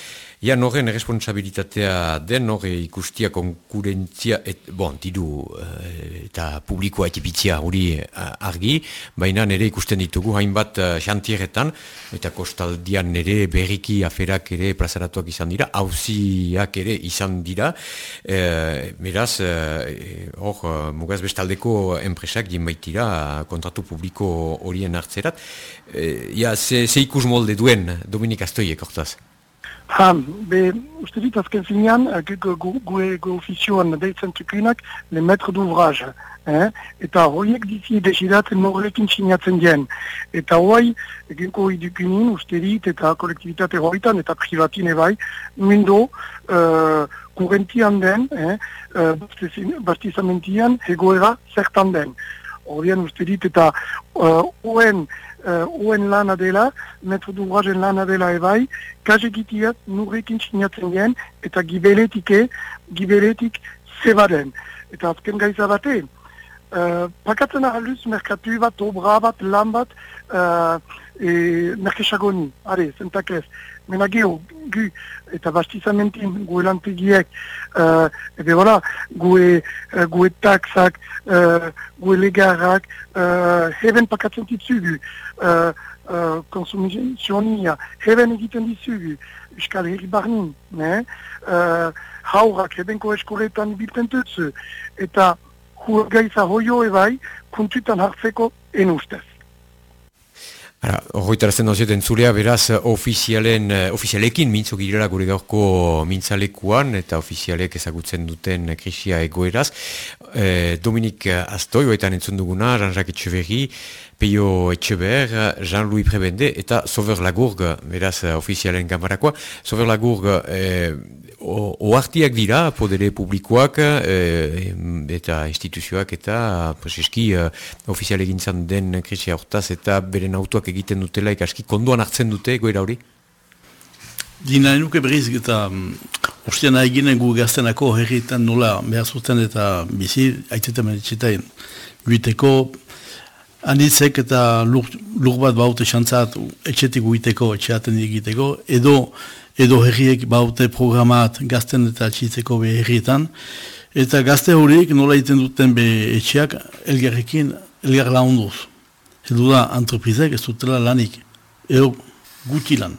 Ja, noren responsabilitatea den, nore ikustia konkurentzia, et, bon, didu, eh, eta publikoa etipitzia hori uh, argi, baina nire ikusten ditugu hainbat uh, xantieretan, eta kostaldian nire berriki aferak ere plazaratuak izan dira, hauziak ere izan dira, e, meraz, hor, uh, mugaz bestaldeko enpresak jinbaitira kontratu publiko horien hartzerat. E, ja, ze, ze ikus molde duen Dominik Astoiek hortaz? Ha, be, uste dit azken finean, gue gu ofizioan deitzen tukunak, le maître d'ouvrage. Eh? Eta horiek dizi desidatzen norrekin sinatzen dien. Eta hoai, egenko hori dukunin, uste dit, eta kolektivitate horretan, eta privatine bai, nuendo, uh, kurentian den, eh? uh, bastizamentian, egoera zertan den. Horien uste dit, eta uh, oen, uh, lana dela, metro d'ouvragen lana dela ebai, kazegitiak nurrekin sinatzen gen, eta gibeletike, gibeletik zebaden. Eta azken gaiza bate, uh, pakatzen ahaluz merkatu bat, obra bat, lan bat, uh, e, merkesagoni, are, zentak ez. Mena geho, gu, eta bastizamentin gue lantegiek, uh, ebe voilà, gue, uh, gue taxak, uh, gue legarrak, uh, heben pakatzen ditzugu, uh, uh, konsumizionia, heben egiten ditzugu, euskal herri barnin, ne? Uh, haurak, hebenko eskoletan bilten tutzu, eta hurgaiza hoio ebai, kuntutan hartzeko enustez. Horroitarazten dozioten zulea, beraz, ofizialen, eh, ofizialekin mintzok girela gure gaurko mintzalekuan, eta ofizialek ezagutzen duten krisia egoeraz. E, Dominik Astoi, oetan entzun duguna, Jean-Jacques Etcheverri, Peio Etxeber, Jean-Louis Prebende, eta Sover Lagurg, beraz, ofizialen gambarakoa. Sover Lagurg, e, oartiak dira, podere publikoak e, eta instituzioak eta preseski e, ofizial egintzan den krisia hortaz eta beren autoak egiten dutela ikaski konduan hartzen dute goera hori? dina nuke berriz eta um, ustean nahi ginen gu gaztenako herrietan nola behar zuten eta bizi, aitzetan menetxetain, guiteko, anitzek eta lur, lur bat baute xantzat etxetik guiteko, etxeaten egiteko, edo edo herriek baute programat gazten eta txitzeko be herrietan, eta gazte horiek nola iten duten be etxeak elgarrekin elgar launduz. Edo da, antropizek ez dutela lanik, edo guti lan.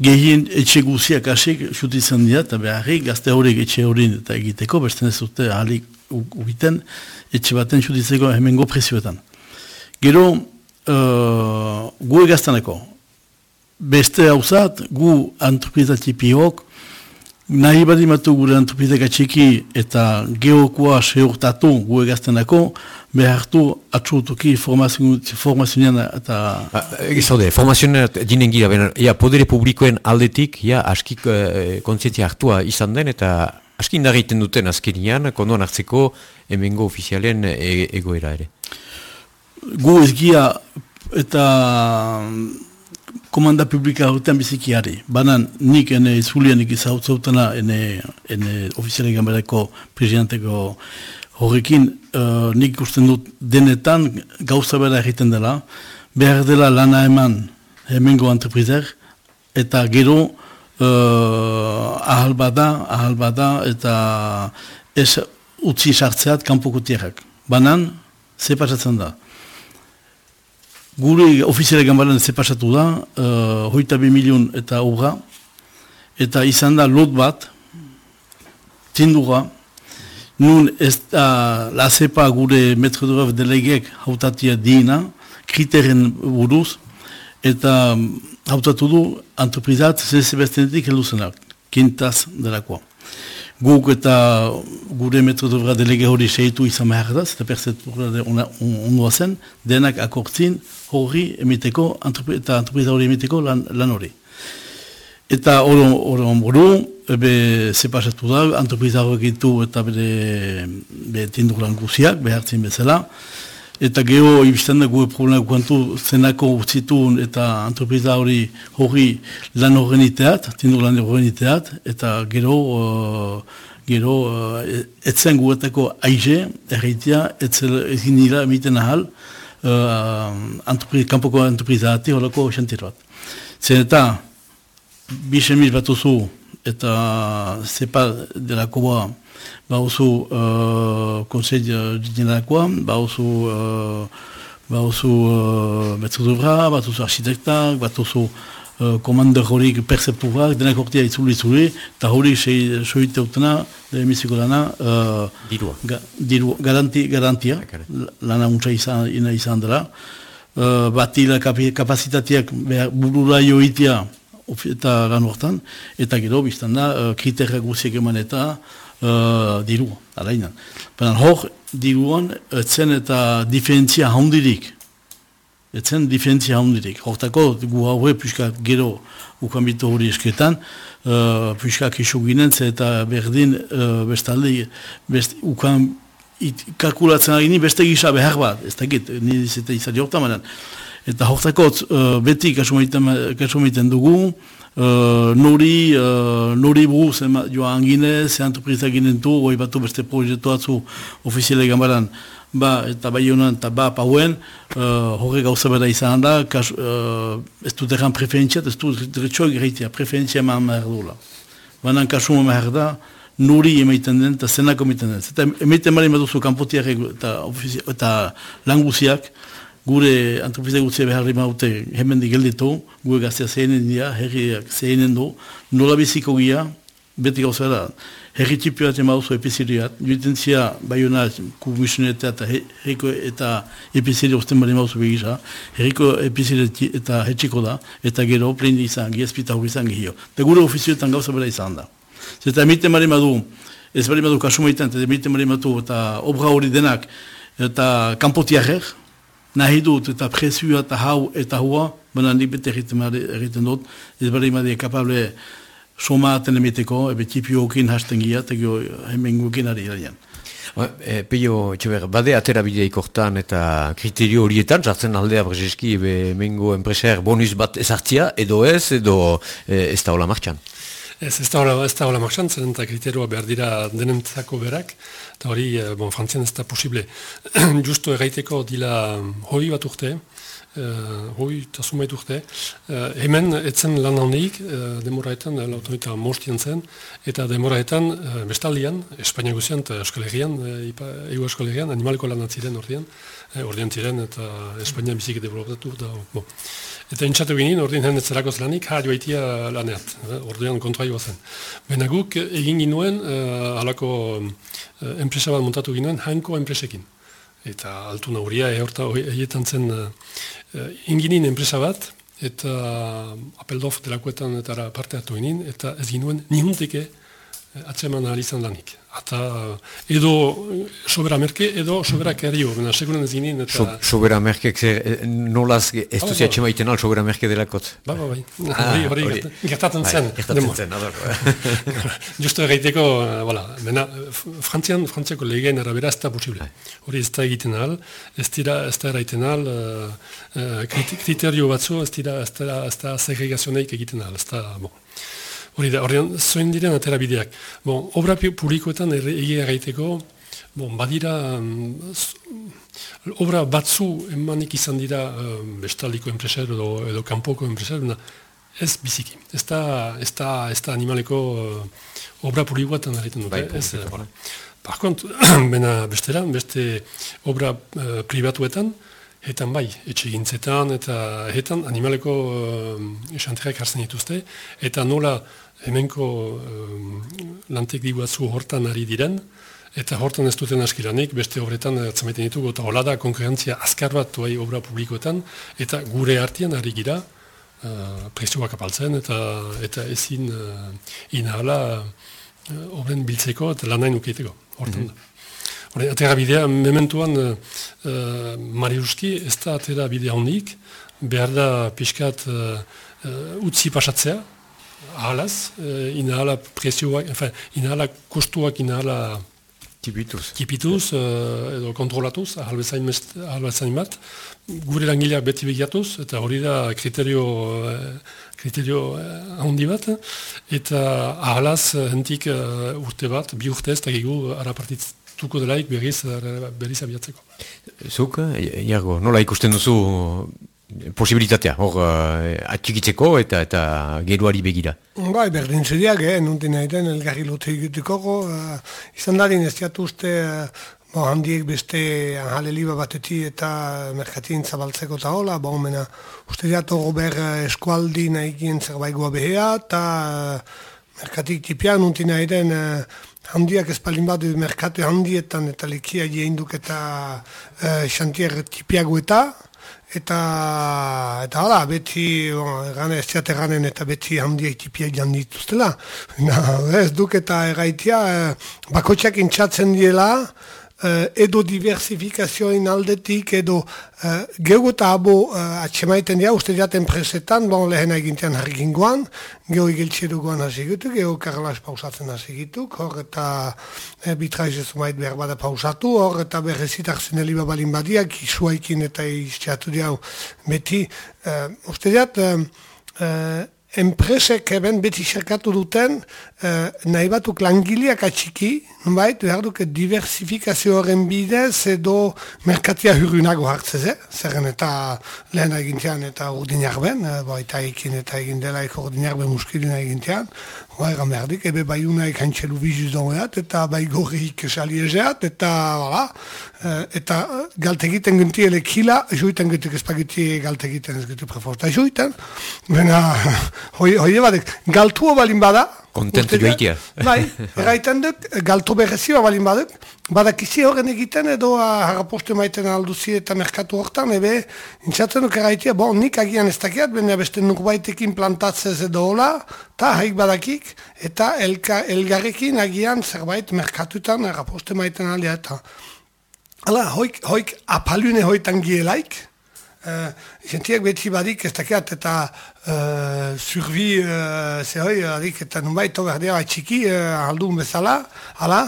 Gehien etxe guziak asik xutitzen dira, eta beharri gazte horiek etxe horien eta egiteko, beste ez dute ahalik ugiten, etxe baten xutitzeko hemengo prezioetan. Gero, uh, gu egaztaneko, beste hauzat, gu antropizatipiok, nahi badimatu gure antropizeka txiki eta geokoa seurtatu gu egaztenako, behartu atxutuki formazioan eta... Egizaude, ba, formazioan dinen gira, ja, podere publikoen aldetik, ja, aski eh, kontzientzia hartua izan den, eta aski indarriten duten azkenian, kondoan hartzeko emengo ofizialen e egoera ere. Gu ezgia eta komanda publika horretan bizikiari. Banan nik ene izulienik izautzautena ene, ene ofiziale gamberako presidenteko horrekin uh, nik ikusten dut denetan gauza bera egiten dela, behar dela lana eman hemengo entreprizer, eta gero uh, ahal bada, ahal bada, eta ez utzi sartzeat kanpoko tierrak. Banan, ze pasatzen da. Gure ofiziale gambaren ze pasatu da, uh, hoita bi milion eta urra, eta izan da lot bat, tindura, nun ez da la zepa gure metro duraf delegek hautatia dina, kriteren buruz, eta hautatu du antroprizat zezebestentik helduzenak, kintaz delakoa guk eta gure metodobra delege hori seitu izan behar da, eta perzetura ondoa zen, denak akortzin hori emiteko, eta antropiza hori emiteko lan, lan hori. Eta hori onboru, ebe zepasatu da, antropiza hori eta bere, bere tindur lan guziak, behartzin bezala, eta geho ibizten da gure problemak guantu zenako utzitun eta antropiza hori hori lan horren iteat, tindu lan horren iteat, eta gero, uh, gero uh, etzen guetako aize, erreitia, etzel ezin nila emiten ahal, uh, antropiza, kanpoko antropiza ati horako xantir bat. Zen eta, bisemiz bat oso, eta zepa delako ba, bauzu uh, konsei dinerakoa, bauzu uh, bauzu uh, betzudurra, bauzu architektak, bauzu uh, komander horik percepturak, denak hortia itzuli itzuli, eta hori soite utena, emiziko lana, uh, dirua. Ga, diru, garanti, garantia, lana untsa izan, ina izan dela, uh, batila kapazitateak burura joitia, eta lan hortan, eta gero biztan da, uh, kriterra guziek eman eta, uh, diru, alainan. Baina hor, diruan, etzen eta diferentzia handirik. Etzen diferentzia handirik. Hortako, gu haue, puxka gero ukambitu hori esketan, uh, puxka kiso ginen, eta berdin, uh, bestalde, best, ukam, it, kalkulatzen agini, beste gisa behar bat, ez dakit, nire izate izate hortamanen. Eta hortako, uh, beti kasumaiten dugu, Uh, nori, uh, nori buruz joa angine, ze antroprizak ginen du, goi batu beste proiektu atzu ofiziale gambaran, ba, eta bai honan, eta ba, pauen, uh, horre gauza bera izan da, kas, uh, ez dut erran preferentziat, ez dut dretxoak greitia, preferentzia maan mahar duela. Banan kasuma mahar da, nori emaiten den, eta zenako emaiten den. Eta emaiten mara emaduzu kanpotiak eta, eta languziak, gure antropizia guztia behar rima dute hemen gelditu, gure gaztea zehenen dira, herriak zehenen du, nola biziko gira, beti gauza da, herri txipi bat ema duzu epiziriat, juiten zia baiona kubisuneta eta herriko eta epiziri osten bari mauzu begisa, herriko epiziri eta hetxiko da, eta gero plin izan, giezpita hori izan gehio. Eta gure ofizioetan gauza bera izan da. Zeta emiten bari madu, ez bari madu kasumaiten, eta emiten bari madu, eta obra hori denak, eta kanpotiarek, nahi dut eta prezioa eta hau eta hua, baina nik bete egiten dut, ez bari madia kapable soma aten emiteko, ebe tipio okin hasten gira, eta hemen gukin ari garen. Ba, e, Peio, etxeber, bade atera bidea eta kriterio horietan, jartzen aldea brezeski mengo enpreser bonus bat ezartzia, edo ez, edo e, ez da hola martxan? Ez, ez da hola, ez da hola martxan, zen eta kriterioa behar dira denentzako berak, eta hori, e, bon, frantzian ez da posible. Justo erraiteko dila hori bat urte, uh, hoi eta sumait urte. Uh, hemen etzen lan handik, uh, demoraetan, uh, lautonita mostian zen, eta demoraetan, uh, bestaldian, Espainia guzian eta Euskal Herrian, uh, Ego Euskal Herrian, animaliko lan atziren ordean, uh, ordean ziren eta Espainia bizik developatu da. Bo. Eta intxatu ginen, ordean hen etzerakoz lanik, ha joaitia laneat, uh, ordean kontra joa zen. Benaguk egin ginuen, uh, alako uh, enpresa bat montatu ginen, hanko enpresekin eta altu nauria ehorta egiten zen uh, inginin enpresa bat, eta apeldof delakoetan eta parte hartu ginen, eta ez ginuen nihunteke atseman ahal izan lanik. Eta edo sobera merke, edo sobera kerio, bena seguren ez ginen. Eta... So, sobera merke, eh, nolaz ez duzi atxema iten al sobera merke delakot? Ba, ba, bai. Ah, hori, hori, gertatzen zen. Bai, gertatzen zen, ador. Justo erraiteko, voilà, bena, frantzian, frantziako legeen arabera ez da posible. Bai. Hori ez da egiten al, ez dira, ez da erraiten al, uh, uh, kriterio batzu, ez dira, ez da, ez da segregazioneik egiten al, ez da, bon. Hori da, horrean, zoen diren atera bideak. Bon, obra publikoetan egia gaiteko, bon, badira, um, obra batzu emanik izan dira um, bestaliko enpreser edo, edo kanpoko enpreser, ez biziki. Ez da, ez da, ez da animaleko uh, obra publikoetan egiten dute. Bai, ez, Par kont, bena bestera, beste obra uh, privatuetan, Hetan bai, etxe gintzetan eta hetan animaleko uh, esanterak hartzen dituzte, eta nola hemenko um, lantek diguatzu hortan ari diren, eta hortan ez duten askilanik, beste obretan atzamaiten ditugu, eta hola da konkurrentzia azkar bat tuai obra publikoetan, eta gure artian ari gira, uh, presioak apaltzen, eta, eta ezin uh, inahala uh, obren biltzeko eta lanain ukeiteko, hortan mm -hmm. Hore, atera bidea, mementuan uh, Mariuski ez da atera bidea hondik, behar da pixkat uh, uh, utzi pasatzea, ahalaz, uh, inahala presioak, enfin, inahala kostuak, inahala Kipituz. Kipituz, uh, edo kontrolatuz, ahalbezain bat, gure langileak beti begiatuz, eta hori da kriterio, kriterio handi bat, eta ahalaz hentik uh, urte bat, bi urte ez, eta gigu arapartitz tuko delaik berriz, berriz abiatzeko. Zuk, Iago, nola ikusten duzu posibilitatea, hor uh, atxikitzeko eta eta geruari begira? Bai, berdin zediak, eh, nuntin nahi den, elgarri lote egiteko, uh, izan dadin ez diatu uste, uh, bo, handiek beste anjale liba bateti eta merkatin zabaltzeko eta hola, bo, mena, uste diatu gober eskualdi nahi gien zerbait behea, eta uh, merkatik tipia nuntin nahi den, uh, handiak espalin bat merkatu handietan eta lekia jeinduk eta e, xantier tipiago eta eta eta hala, beti bon, ez ziate ganen eta beti handiak tipiak jandituztela ez duk eta erraitia e, bakotxak intxatzen diela edo diversifikazioen aldetik, edo uh, gehu eta abo uh, atxemaiten dira, uste diat enpresetan, bon lehen egintean harrikin guan, gehu igiltxe duguan hasi gitu, karlas pausatzen hasi hor eta uh, bitraiz ez mait behar bada pausatu, hor eta berrezitak zeneli babalin badiak, isuaikin eta izteatu dira beti, uh, uste diat, uh, enpresek eben beti xerkatu duten eh, nahi batuk langileak atxiki, nubait, behar duke diversifikazio horren bidez edo merkatia hurrunago hartzez, eh? zerren eta lehen egintean eta urdinak ben, eh, eta ekin eta egin dela eko urdinak ben muskilina egintean, bai egan behar dik, ebe bai unaik hantxelu bizuz doneat, eta bai gorrik esali ezeat, eta, bala, eh, eta galtegiten ginti elekila, joiten gintik espagiti galtegiten ez gintik preforta joiten, bena, hoi, hoi badek, galtua balin bada, Kontentu joitia. Bai, erraiten duk, galtu berrezioa balin baduk, badakizi horren egiten edo harrapostu maiten alduzi eta merkatu hortan, ebe, intzatzen duk erraitia, bon, nik agian ez dakiat, baina beste nuk baitekin plantatzez edo hola, eta haik badakik, eta elka, elgarrekin agian zerbait merkatutan harrapostu maiten aldea eta. Hala, hoik, hoik apalune hoitan gielaik, Uh, Gentiak beti badik ez dakiat eta uh, surbi uh, zehoi adik eta nunbait togar dira txiki uh, aldun bezala, hala,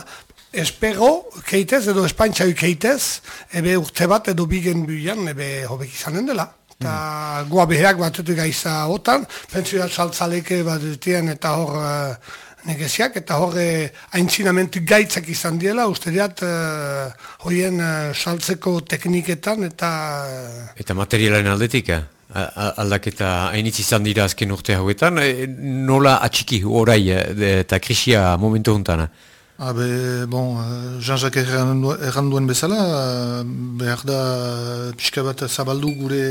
espero keitez edo espaintza keitez, ebe urte bat edo bigen bian, ebe hobek izanen dela. Eta mm. goa beheak batetik gaiza otan, pentsioa saltzaleke bat dutien eta hor uh, negeziak, eta hor uh, aintzinamentu gaitzak izan diela, uste diat uh, hoien uh, saltzeko tekniketan eta... Eta materialen aldetik, eh? aldaketa hainitz izan dira azken urte hauetan, e, nola atxiki orai eta krisia momentu hontana? Habe, bon, Jean-Jacques erranduen bezala, behar da pixka bat zabaldu gure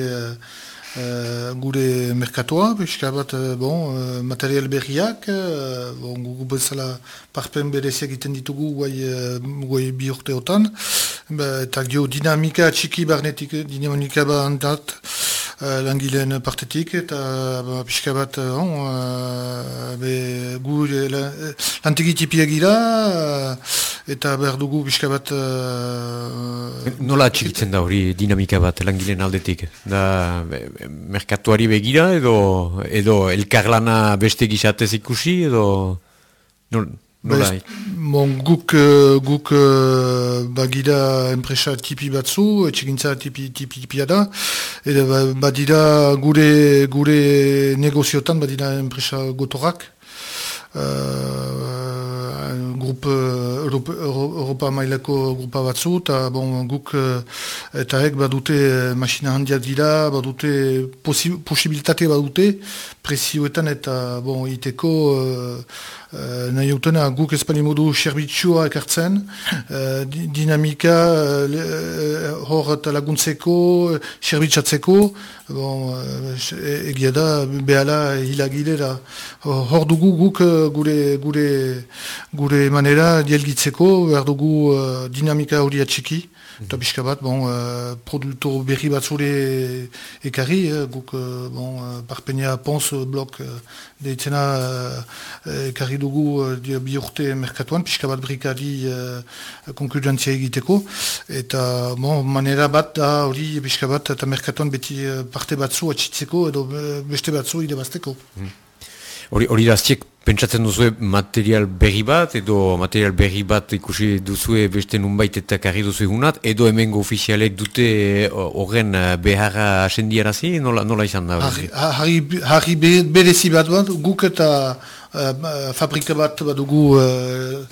uh, gure merkatoa, pixka bat bon, material berriak, uh, bon, gugu bezala parpen bereziak iten ditugu guai, guai bi urteotan, eta gio dinamika txiki barnetik, dinamika bat uh, langileen partetik eta ba, pixka bat on, uh, be, gu lantegi tipiak gira eta behar dugu pixka bat uh, Nola atxikitzen da hori dinamika bat langileen aldetik? Da merkatuari begira edo, edo elkarlana beste gizatez ikusi edo... Bai, bon, guk, uh, guk uh, bagira enpresa tipi batzu, etxegintza tipi, tipi tipia da, eta ba, badira gure, gure negoziotan badira enpresa gotorak, uh, grup Europa, Europa mailako grupa batzu, eta bon, guk eta ek badute masina handiak dira, badute posibilitate badute presioetan eta bon, iteko Uh, nahi utena guk espani modu serbitxua ekartzen, uh, dinamika uh, hor eta laguntzeko, serbitxatzeko, bon, uh, egia da behala hilagilera. Hor dugu guk gure, gure, gure manera dielgitzeko, behar dugu uh, dinamika hori atxiki. Eta pixka bat, bon, uh, produktu berri bat zure ekarri, eh, guk, uh, bon, uh, pons blok uh, deitzena uh, ekarri dugu uh, bi urte merkatuan, pixka bat brikari uh, konkurrentzia egiteko. Eta, bon, manera bat da hori pixka bat, eta merkatuan beti parte batzu atxitzeko edo beste batzu idebazteko. Mm. Hori hori daztiek pentsatzen duzue material berri bat, edo material berri bat ikusi duzue beste nunbait eta karri duzue hunat, edo hemengo ofizialek dute horren uh, beharra asendiarazi, nola, nola izan da? Harri, harri berezi bat bat, guk eta uh, fabrika bat bat dugu uh,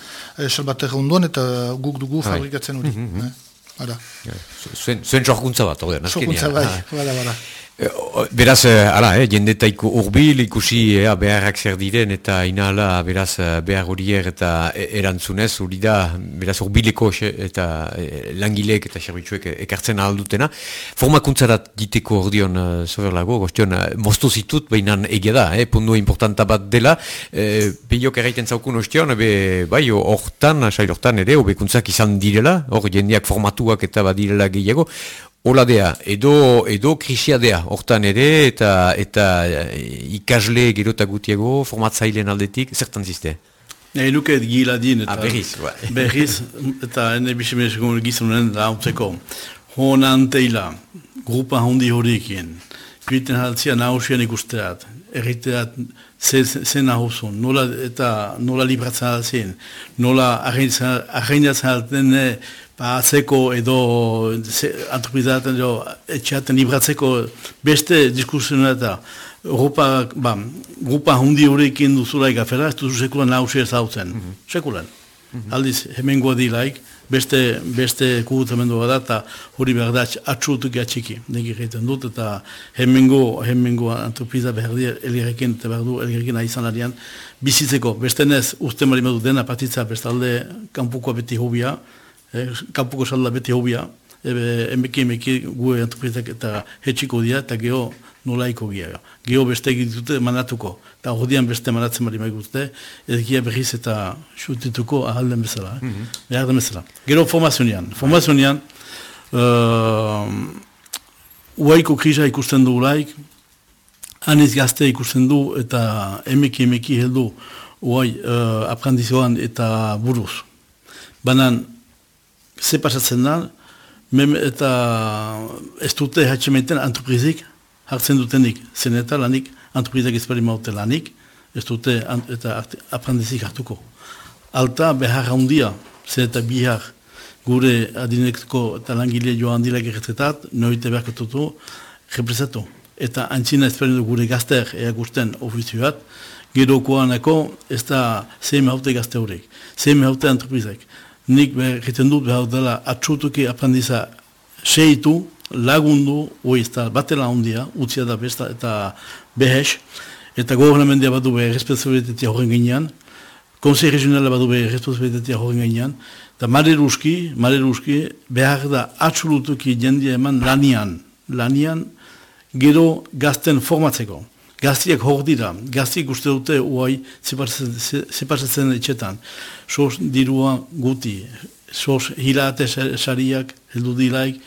salbaterra onduan, eta guk dugu fabrikatzen hori. Mm -hmm. eh? Zuen, zuen sorkuntza bat, hori, Sorkuntza bai, bada, bada. Eh, beraz, ala, eh, jendetaiko urbil ikusi ea beharrak zer diren eta inala beraz behar horier eta e, erantzunez hori da beraz urbileko eta e, langilek eta serbitzuek ekartzen aldutena. Formakuntzarat diteko ordion uh, soberlago, goztion, uh, moztu zitut behinan egia da, eh, pundu importanta bat dela. Eh, Behiok erraiten zaukun ostion, be, bai, hortan, sail hortan ere, obekuntzak izan direla, hor jendeak formatuak eta badirela gehiago. Oladea, edo, edo krisiadea, hortan ere, eta, eta e, ikasle gerota gutiago, formatzailean aldetik, zertan ziste? Nahi nuke gila din, eta ah, berriz, bai. berriz, eta ene bisimezko gizunen da hautzeko. Honan teila, grupa hondi horikien, kuiten haltzia nahusian ikusteat, erriteat zen nahuzun, nola, eta nola libratzen haltzien, nola arreinatzen halten ba, atzeko edo antropizaten edo etxeaten libratzeko beste diskursioen eta Europa, ba, grupa hundi horrekin duzulaik afera, ez duzu sekulan nausia ez hautzen. Mm -hmm. Sekulan. Mm -hmm. Aldiz, hemen guadilaik, beste, beste kubutamendu bat eta hori behar da atxutuk atxiki, neki egiten dut, eta hemengo, hemengo antropiza behar di elgerekin, eta behar du elgerekin ahizan arian, bizitzeko, beste nez, uste marimadu dena partitza, bestalde, kanpukoa beti hobia, eh, kampuko salda beti hobia, ebe emeki emeki gu entupritak eta hetxiko dira, eta geho nolaiko gira. Geho beste egitute manatuko, eta hodian beste manatzen bari maigutute, edekia berriz eta xutituko ahalden bezala, eh? mm -hmm. behar den bezala. Gero formazionian, formazionian, uh, uaiko krisa ikusten du ulaik, aniz gazte ikusten du, eta emeki emeki heldu, uai uh, aprendizioan eta buruz. Banan, ze pasatzen da, mem eta ez dute hatxementen antroprizik hartzen dutenik, zen eta lanik antroprizak ezberi maute lanik, ez dute eta aprendizik hartuko. Alta behar handia, ze eta bihar gure adineko eta langile joan dilek erretretat, noite beharko tutu, represatu. Eta antzina esperindu gure gazteak eakusten ofizioat, gerokoaneko ez da zehme haute gazte horiek, zehme haute antropizek. Nik egiten dut behar dela atxutuki aprendiza seitu, lagundu, oi ez da batela ondia, utzia da besta eta behes, eta gobernamentia badu behar responsabilitatea horren ginean, Konsei regionala badu behar responsabilitatea horren ginean, eta mare ruski, behar da atxulutuki jendia eman lanian, lanian, gero gazten formatzeko. Gaztiak hor dira, gaztiak uste dute uai zepasatzen etxetan. Sos dirua guti, sos hilate sariak heldu dilaik,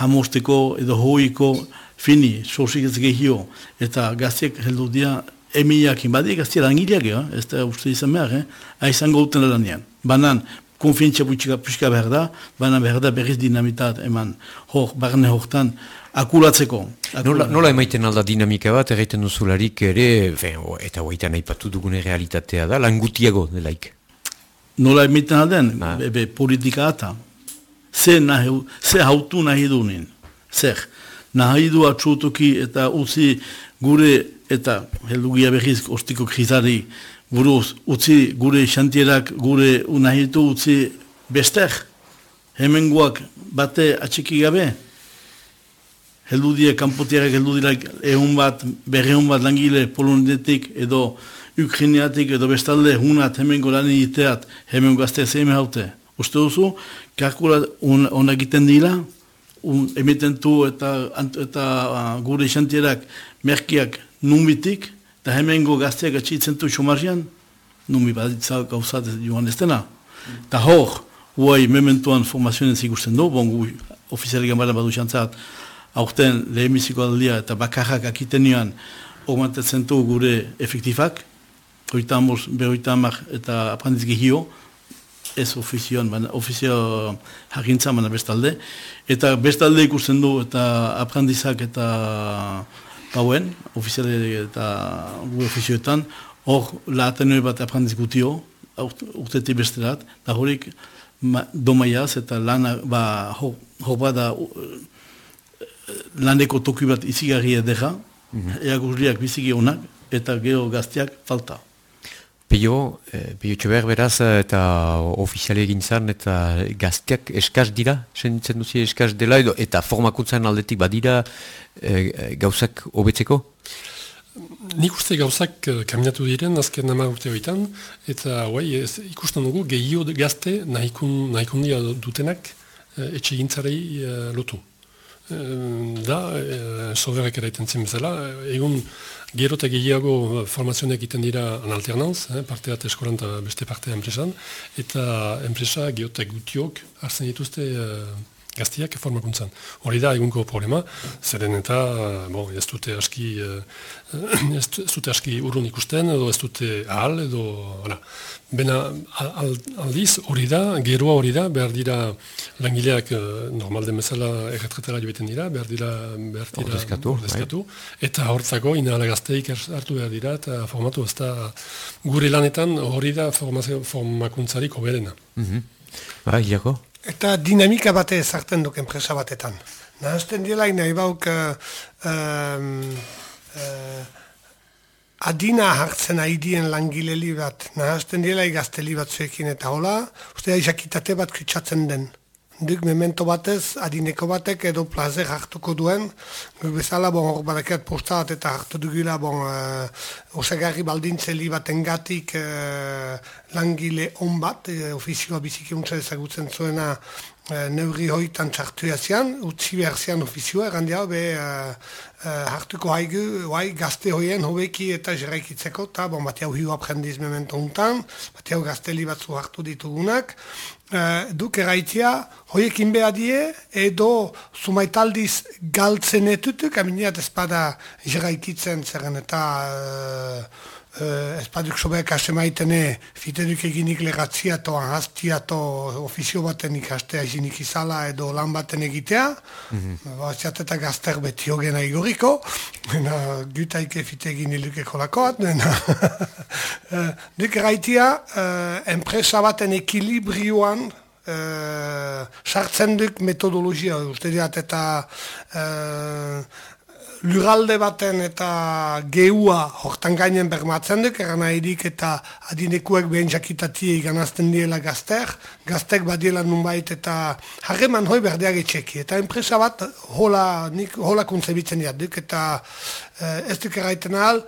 hamosteko edo hoiko fini, sosik ez gehio, eta gaztiak heldu dira emiak inbadia gaztiak langileak, eh? ez da uste izan behar, eh? aizan gauten lanean. Banan, konfientzia pixka behar da, banan behar da berriz dinamitat eman hor, barne hortan, akulatzeko. Nola, nola emaiten alda dinamika bat, erraiten duzularik ere, fen, o, eta hoaitan aipatu dugune realitatea da, langutiago delaik. Nola emaiten alden, ba. ebe politika eta, ze, nahi, ze hautu nahi dunin, zer, nahi du atxutuki eta utzi gure, eta heldugia behiz ostiko krizari, buruz, utzi gure xantierak, gure nahi du utzi bester, hemengoak bate atxiki gabe, heldu die, kanpotiarek heldu dira egun bat, berreun bat langile polonetik edo Ukrainiatik edo bestalde hunat hemen golani iteat, hemen gazte zeime haute. Uste duzu, kalkula on, egiten dira, un, emiten du eta, eta uh, gure xantierak merkiak numitik, eta hemen go gazteak atxitzen du xumarrian, numi baditza gauzat joan ez dena. Eta hor, huai mementuan formazioen zikusten du, bon gu ofizialik gamara badu xantzat, aurten lehemiziko aldia eta bakarrak akiten nian augmentatzen du gure efektifak, oita amos, behoita amak eta aprendiz gehio, ez ofizioan, baina ofizio jakintza baina bestalde, eta bestalde ikusten du eta aprendizak eta pauen, ofiziale eta gure ofizioetan, hor lahaten bat aprendiz gutio, urtetik besterat, eta horik domaiaz eta lana, ba, hor, hor bada laneko toki bat izigarri edera, mm -hmm. eagurriak biziki honak, eta gero gazteak falta. Pio, eh, Pio Txober beraz, eta ofiziale egin zan, eta gazteak eskaz dira, senditzen duzi eskaz dela, edo, eta formakuntzan aldetik badira eh, gauzak hobetzeko? Nik uste gauzak kaminatu diren, azken nama urte horietan, eta guai, ikusten dugu gehio gazte nahikun, nahikundia dutenak uh, etxe gintzarei lotu da, e, soberek eraiten zen bezala, egun gero eta gehiago formazioak egiten dira an alternanz, eh, parte bat eskolan eta beste partea enpresan, eta enpresa geotek gutiok hartzen dituzte gaztiak formakuntzan. Hori da egunko problema, zeren eta bon, ez dute aski uh, ez dute aski urrun ikusten, edo ez dute ahal, edo hala. Bena aldiz hori da, geroa hori da, behar dira langileak uh, normal den bezala erretretara joetan dira, behar dira behar dira ordezkatu, ordezkatu bai. eta hortzako inala gazteik hartu behar dira, eta formatu ez da gure lanetan hori da formakuntzarik oberena. Mm -hmm. Ba, Iako? Eta dinamika bate ezartzen duk enpresa batetan. Nahazten dira nahi bauk uh, uh, adina hartzen haidien langileli bat. Nahazten dira gazteli batzuekin eta hola, uste da izakitate bat kritsatzen den. Duk memento batez, adineko batek edo plazer hartuko duen, guk bezala, bon, hor badaket posta bat eta hartu dugula, bon, uh, osagarri baldintzeli baten gatik uh, langile on bat, uh, ofizioa biziki untsa ezagutzen zuena uh, neurri hoitan txartu jazian, utzi behar zian ofizioa, errandi hau, be, hartuko haigu, bai, gazte hoien hobeki eta jeraikitzeko, eta bon, bat jau hiu aprendiz memento untan, bat jau gazteli batzu hartu ditugunak, uh, duk eraitia, hoiekin behar die, edo sumaitaldiz galtzen etutuk, aminiat espada jeraikitzen zerren eta uh, uh, espaduk sobeak asemaitene fiteduk eginik legatzia to ahaztia to ofizio baten ikastea izinik izala edo lan baten egitea, mm -hmm. eta gazter beti hogena igoriko, gutaike fite egin iluke kolakoat, duk eraitia, uh, enpresa baten ekilibrioan sartzen duk metodologia, uste diat, eta uh, luralde baten eta geua hortan gainen bermatzen duk, eran nahirik eta adinekuek behen jakitatie ganazten diela gazter, gaztek badiela nunbait eta harreman hoi berdeak etxeki. Eta enpresa bat hola, nik, hola kontzebitzen duk, eta uh, ez duk erraiten ahal,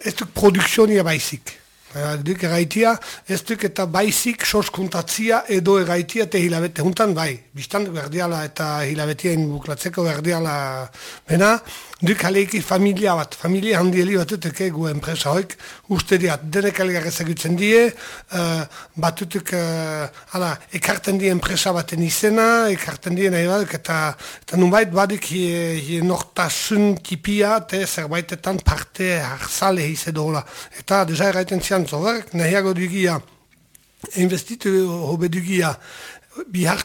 ez duk produksionia baizik. Duk eraitia, ez duk eta baizik soskuntatzia edo eraitia eta hilabete juntan bai. Bistan berdiala eta hilabetien buklatzeko berdiala bena, duk aleiki familia bat, familia handieli batutuk egu enpresa hoik, uste diat, denek alegar ezagutzen die, uh, batutuk, uh, ala, ekarten die enpresa baten izena, ekarten die nahi bat, eta, eta nunbait badik hie nortasun tipia, eta zerbaitetan parte harzale hizedola. Eta deja erraiten zian zorak, nahiago dugia, investitu hobe dugia, bihar